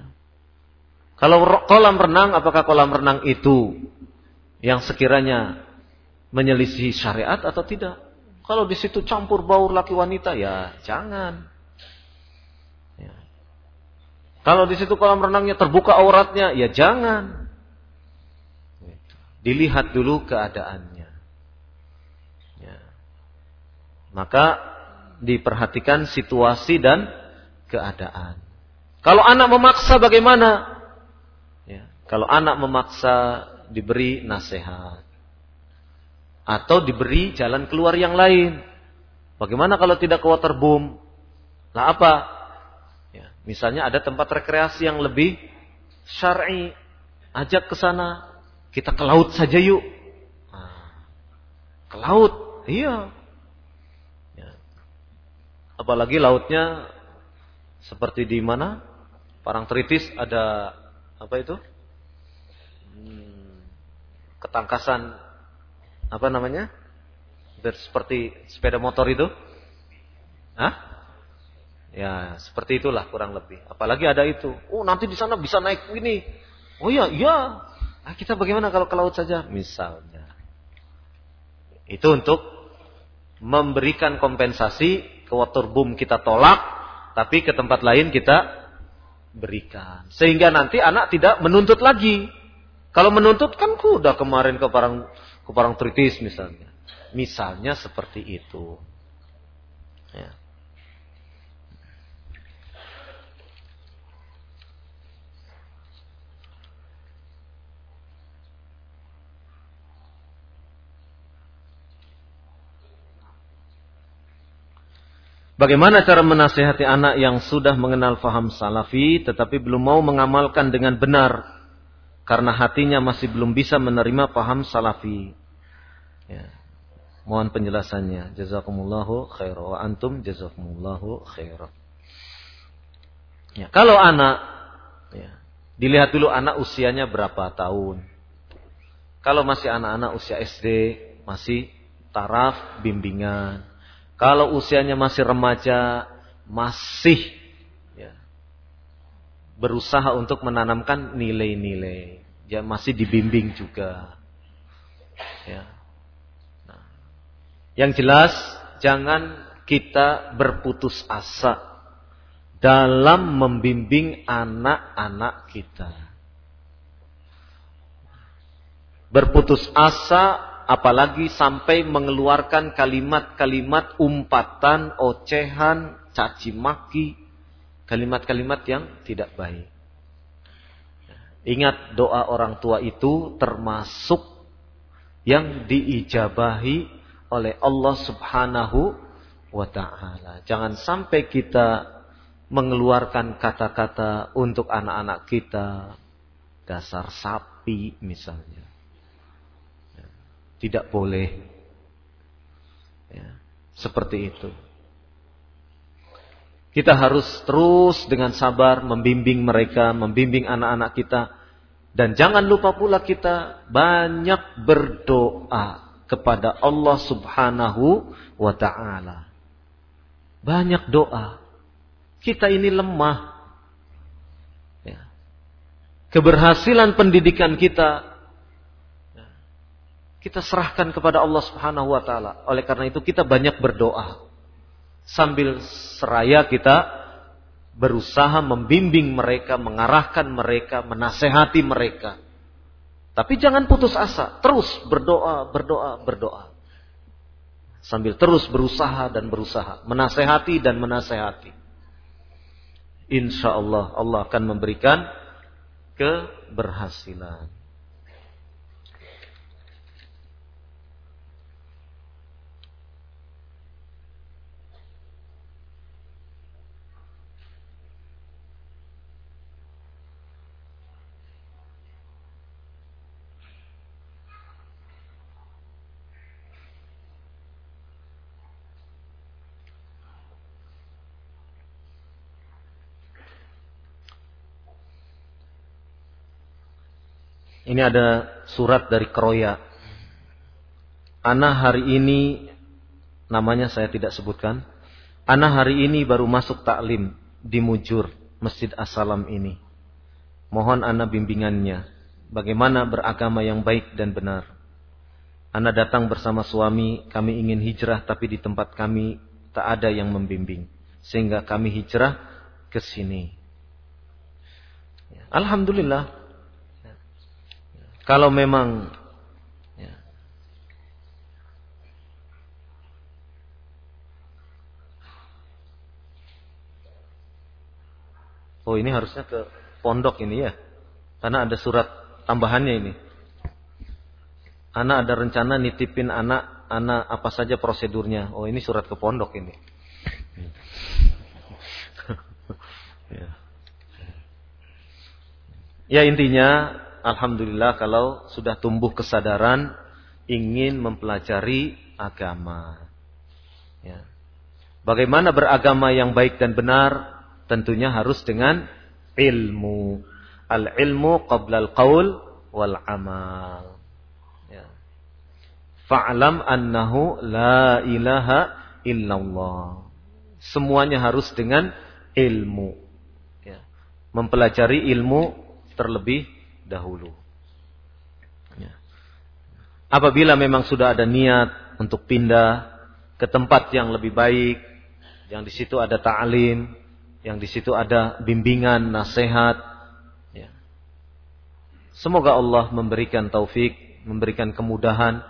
Kalau kolam renang, apakah kolam renang itu yang sekiranya menyelisih syariat atau tidak? Kalau di situ campur baur laki wanita, ya jangan. Ya. Kalau di situ kolam renangnya terbuka auratnya, ya jangan. Dilihat dulu keadaannya. Ya. Maka diperhatikan situasi dan keadaan. Kalau anak memaksa bagaimana? Ya. Kalau anak memaksa diberi nasihat atau diberi jalan keluar yang lain. Bagaimana kalau tidak ke waterboom? Lah apa? Ya, misalnya ada tempat rekreasi yang lebih syar'i, ajak ke sana, kita ke laut saja yuk. Nah, ke laut, iya. Ya. Apalagi lautnya seperti di mana? Parangtritis ada apa itu? Hmm, ketangkasan apa namanya? Seperti sepeda motor itu? Hah? Ya, seperti itulah kurang lebih. Apalagi ada itu. Oh, nanti di sana bisa naik ini. Oh iya, iya. Nah, kita bagaimana kalau ke laut saja? Misalnya. Itu untuk memberikan kompensasi ke waterboom kita tolak, tapi ke tempat lain kita berikan. Sehingga nanti anak tidak menuntut lagi. Kalau menuntut kan udah kemarin ke parang ke tritis misalnya. Misalnya seperti itu. Ya. Bagaimana cara menasehati anak yang sudah mengenal faham salafi tetapi belum mau mengamalkan dengan benar karena hatinya masih belum bisa menerima paham salafi. Ya. Mohon penjelasannya. Jazakumullahu khairan wa antum jazakumullahu khairan. Ya, kalau anak ya, dilihat dulu anak usianya berapa tahun. Kalau masih anak-anak usia SD, masih taraf bimbingan. Kalau usianya masih remaja, masih berusaha untuk menanamkan nilai-nilai. Ya masih dibimbing juga. Ya. Nah, yang jelas jangan kita berputus asa dalam membimbing anak-anak kita. Berputus asa apalagi sampai mengeluarkan kalimat-kalimat umpatan, ocehan, caci maki Kalimat-kalimat yang tidak baik. Ingat doa orang tua itu termasuk yang diijabahi oleh Allah Subhanahu wa taala. Jangan sampai kita mengeluarkan kata-kata untuk anak-anak kita dasar sapi misalnya. Tidak boleh. Ya, seperti itu. Kita harus terus dengan sabar membimbing mereka, membimbing anak-anak kita. Dan jangan lupa pula kita banyak berdoa kepada Allah subhanahu wa ta'ala. Banyak doa. Kita ini lemah. Ya. Keberhasilan pendidikan kita ya, kita serahkan kepada Allah Subhanahu wa taala. Oleh karena itu kita banyak berdoa sambil seraya kita berusaha membimbing mereka, mengarahkan mereka, menasehati mereka. Tapi jangan putus asa, terus berdoa, berdoa, berdoa. Sambil terus berusaha dan berusaha, menasehati dan menasehati. Insya Allah Allah akan memberikan keberhasilan. Ini ada surat dari Kroya. Ana hari ini, namanya saya tidak sebutkan. Ana hari ini baru masuk taklim di Mujur, Masjid Assalam ini. Mohon Ana bimbingannya. Bagaimana beragama yang baik dan benar. Ana datang bersama suami, kami ingin hijrah tapi di tempat kami tak ada yang membimbing. Sehingga kami hijrah ke sini. Alhamdulillah kalau memang ya, Oh ini harusnya ke pondok ini ya. Karena ada surat tambahannya ini. Anak ada rencana nitipin anak, anak apa saja prosedurnya. Oh ini surat ke pondok ini. ya. ya intinya Alhamdulillah kalau sudah tumbuh kesadaran ingin mempelajari agama. Ya. Bagaimana beragama yang baik dan benar? Tentunya harus dengan ilmu. Al-ilmu qabla al-qaul wal amal. Ya. Fa'lam annahu la ilaha illallah. Semuanya harus dengan ilmu. Ya. Mempelajari ilmu terlebih dahulu. Ya. Apabila memang sudah ada niat untuk pindah ke tempat yang lebih baik, yang di situ ada ta'lim, yang di situ ada bimbingan, nasihat, ya. Semoga Allah memberikan taufik, memberikan kemudahan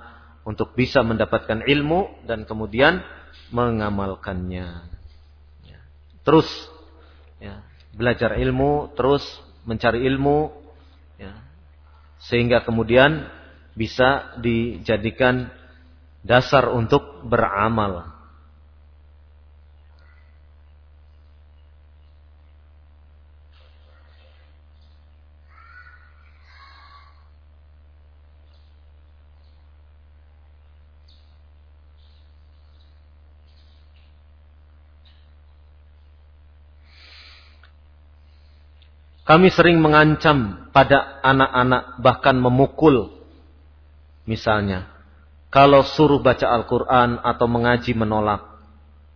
untuk bisa mendapatkan ilmu dan kemudian mengamalkannya. Ya. Terus ya, belajar ilmu, terus mencari ilmu, sehingga kemudian bisa dijadikan dasar untuk beramal. Kami sering mengancam pada anak-anak bahkan memukul. Misalnya, kalau suruh baca Al-Quran atau mengaji menolak.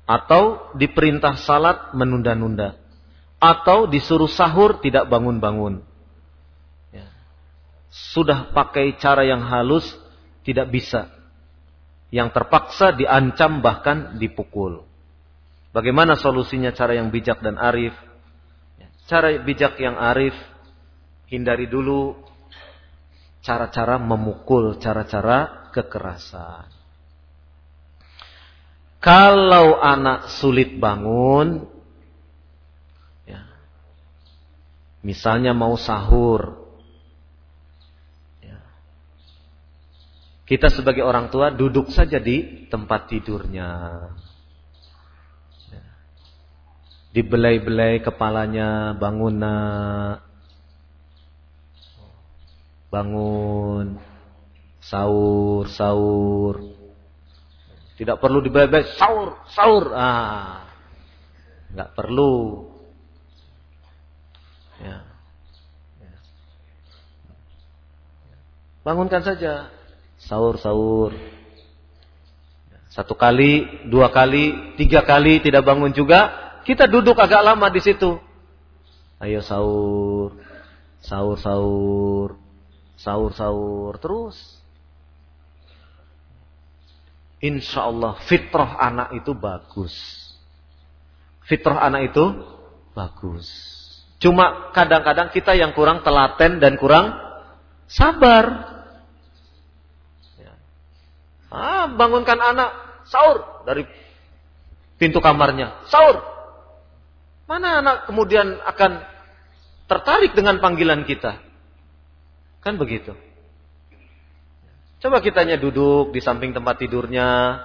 Atau diperintah salat menunda-nunda. Atau disuruh sahur tidak bangun-bangun. Ya. Sudah pakai cara yang halus, tidak bisa. Yang terpaksa diancam bahkan dipukul. Bagaimana solusinya cara yang bijak dan arif? Cara bijak yang arif, hindari dulu cara-cara memukul, cara-cara kekerasan. Kalau anak sulit bangun, ya, misalnya mau sahur, ya, kita sebagai orang tua duduk saja di tempat tidurnya dibelai-belai kepalanya, bangun nak. Bangun. Sahur, sahur. Tidak perlu dibelai-belai, sahur, sahur. Ah. Enggak perlu. Ya. ya. Bangunkan saja. Sahur, sahur. Satu kali, dua kali, tiga kali tidak bangun juga, kita duduk agak lama di situ. Ayo sahur, sahur, sahur, sahur, sahur, terus. Insya Allah fitrah anak itu bagus. Fitrah anak itu bagus. Cuma kadang-kadang kita yang kurang telaten dan kurang sabar. Ya. Ah, bangunkan anak sahur dari pintu kamarnya. Sahur. Mana anak kemudian akan tertarik dengan panggilan kita? Kan begitu. Coba kitanya duduk di samping tempat tidurnya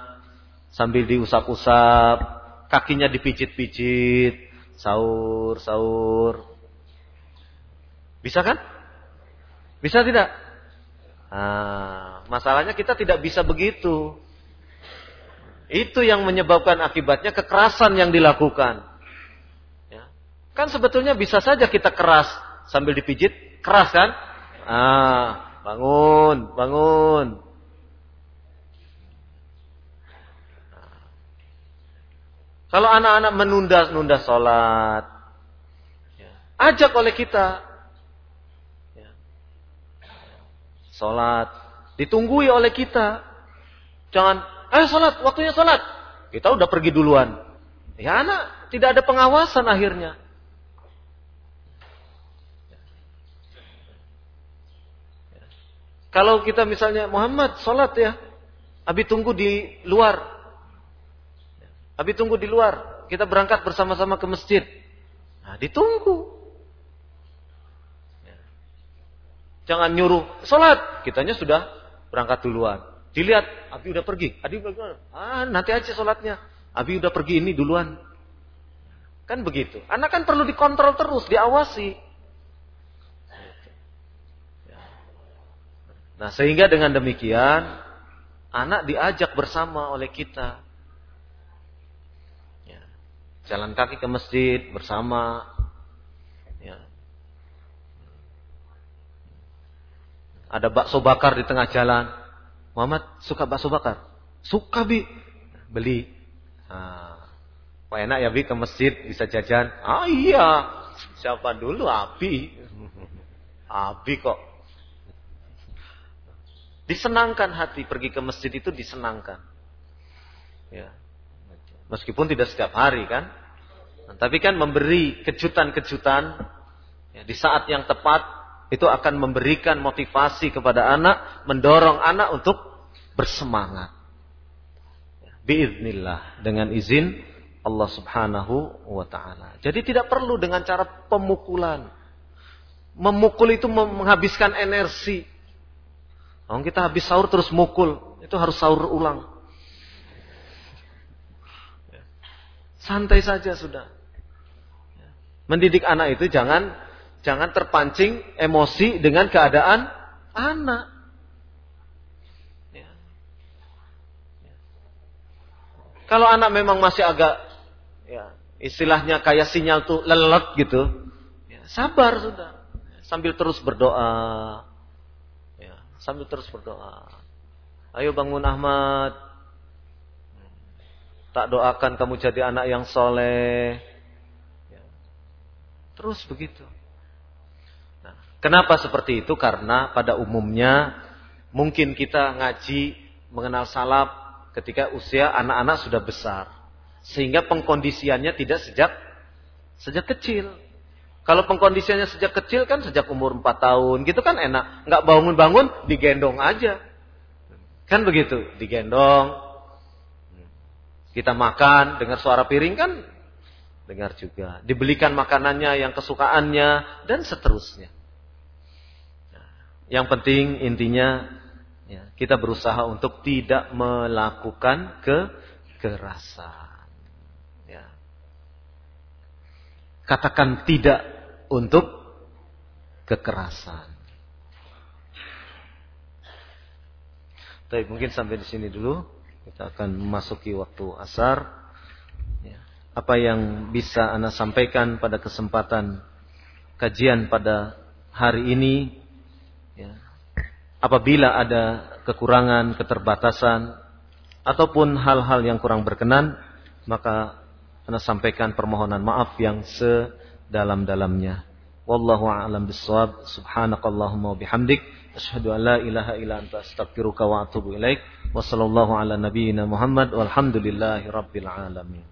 sambil diusap-usap, kakinya dipijit-pijit, sahur, sahur. Bisa kan? Bisa tidak? Nah, masalahnya kita tidak bisa begitu. Itu yang menyebabkan akibatnya kekerasan yang dilakukan. Kan sebetulnya bisa saja kita keras sambil dipijit, keras kan? Ah, bangun, bangun. Kalau anak-anak menunda-nunda sholat, ya, ajak oleh kita. Ya. Sholat, ditunggui oleh kita. Jangan, ayo sholat, waktunya sholat. Kita udah pergi duluan. Ya anak, tidak ada pengawasan akhirnya. Kalau kita misalnya Muhammad sholat ya, Abi tunggu di luar. Abi tunggu di luar. Kita berangkat bersama-sama ke masjid. Nah, ditunggu. Jangan nyuruh sholat. Kitanya sudah berangkat duluan. Dilihat, Abi udah pergi. Abi udah Ah, nanti aja sholatnya. Abi udah pergi ini duluan. Kan begitu. Anak kan perlu dikontrol terus, diawasi. Nah, sehingga dengan demikian anak diajak bersama oleh kita. Jalan kaki ke masjid bersama. Ya. ada bakso bakar di tengah jalan. Muhammad suka bakso bakar? Suka bi. Beli. Nah, Wah enak ya bi ke masjid bisa jajan? Ah iya. Siapa dulu Abi? Abi kok disenangkan hati pergi ke masjid itu disenangkan ya Meskipun tidak setiap hari kan. Nah, tapi kan memberi kejutan-kejutan ya, di saat yang tepat itu akan memberikan motivasi kepada anak, mendorong anak untuk bersemangat. Ya, biiznillah dengan izin Allah Subhanahu wa taala. Jadi tidak perlu dengan cara pemukulan. Memukul itu menghabiskan energi. Kalau kita habis sahur terus mukul, itu harus sahur ulang. Santai saja sudah. Mendidik anak itu jangan jangan terpancing emosi dengan keadaan anak. Kalau anak memang masih agak ya, istilahnya kayak sinyal tuh lelet gitu, ya, sabar sudah. Sambil terus berdoa. Sambil terus berdoa. Ayo bangun Ahmad, Tak doakan kamu jadi anak yang soleh. Ya. Terus begitu. Nah, kenapa seperti itu? Karena pada umumnya mungkin kita ngaji mengenal salaf ketika usia anak-anak sudah besar. Sehingga pengkondisiannya tidak sejak sejak kecil. Kalau pengkondisiannya sejak kecil kan sejak umur 4 tahun gitu kan enak. Nggak bangun-bangun digendong aja. Kan begitu, digendong, kita makan, dengar suara piring kan dengar juga. Dibelikan makanannya yang kesukaannya dan seterusnya. Yang penting intinya ya, kita berusaha untuk tidak melakukan kekerasan. Ya. Katakan tidak untuk kekerasan. Tapi mungkin sampai di sini dulu. Kita akan memasuki waktu asar. Ya. Apa yang bisa Anda sampaikan pada kesempatan kajian pada hari ini. Ya. Apabila ada kekurangan, keterbatasan, ataupun hal-hal yang kurang berkenan, maka Anda sampaikan permohonan maaf yang sedalam-dalamnya. Wallahu a'lam bishawab. Subhanakallahumma wa bihamdik asyhadu an la ilaha illa anta astaghfiruka wa atubu ilaik. Wassallallahu ala nabiyyina Muhammad walhamdulillahi rabbil alamin.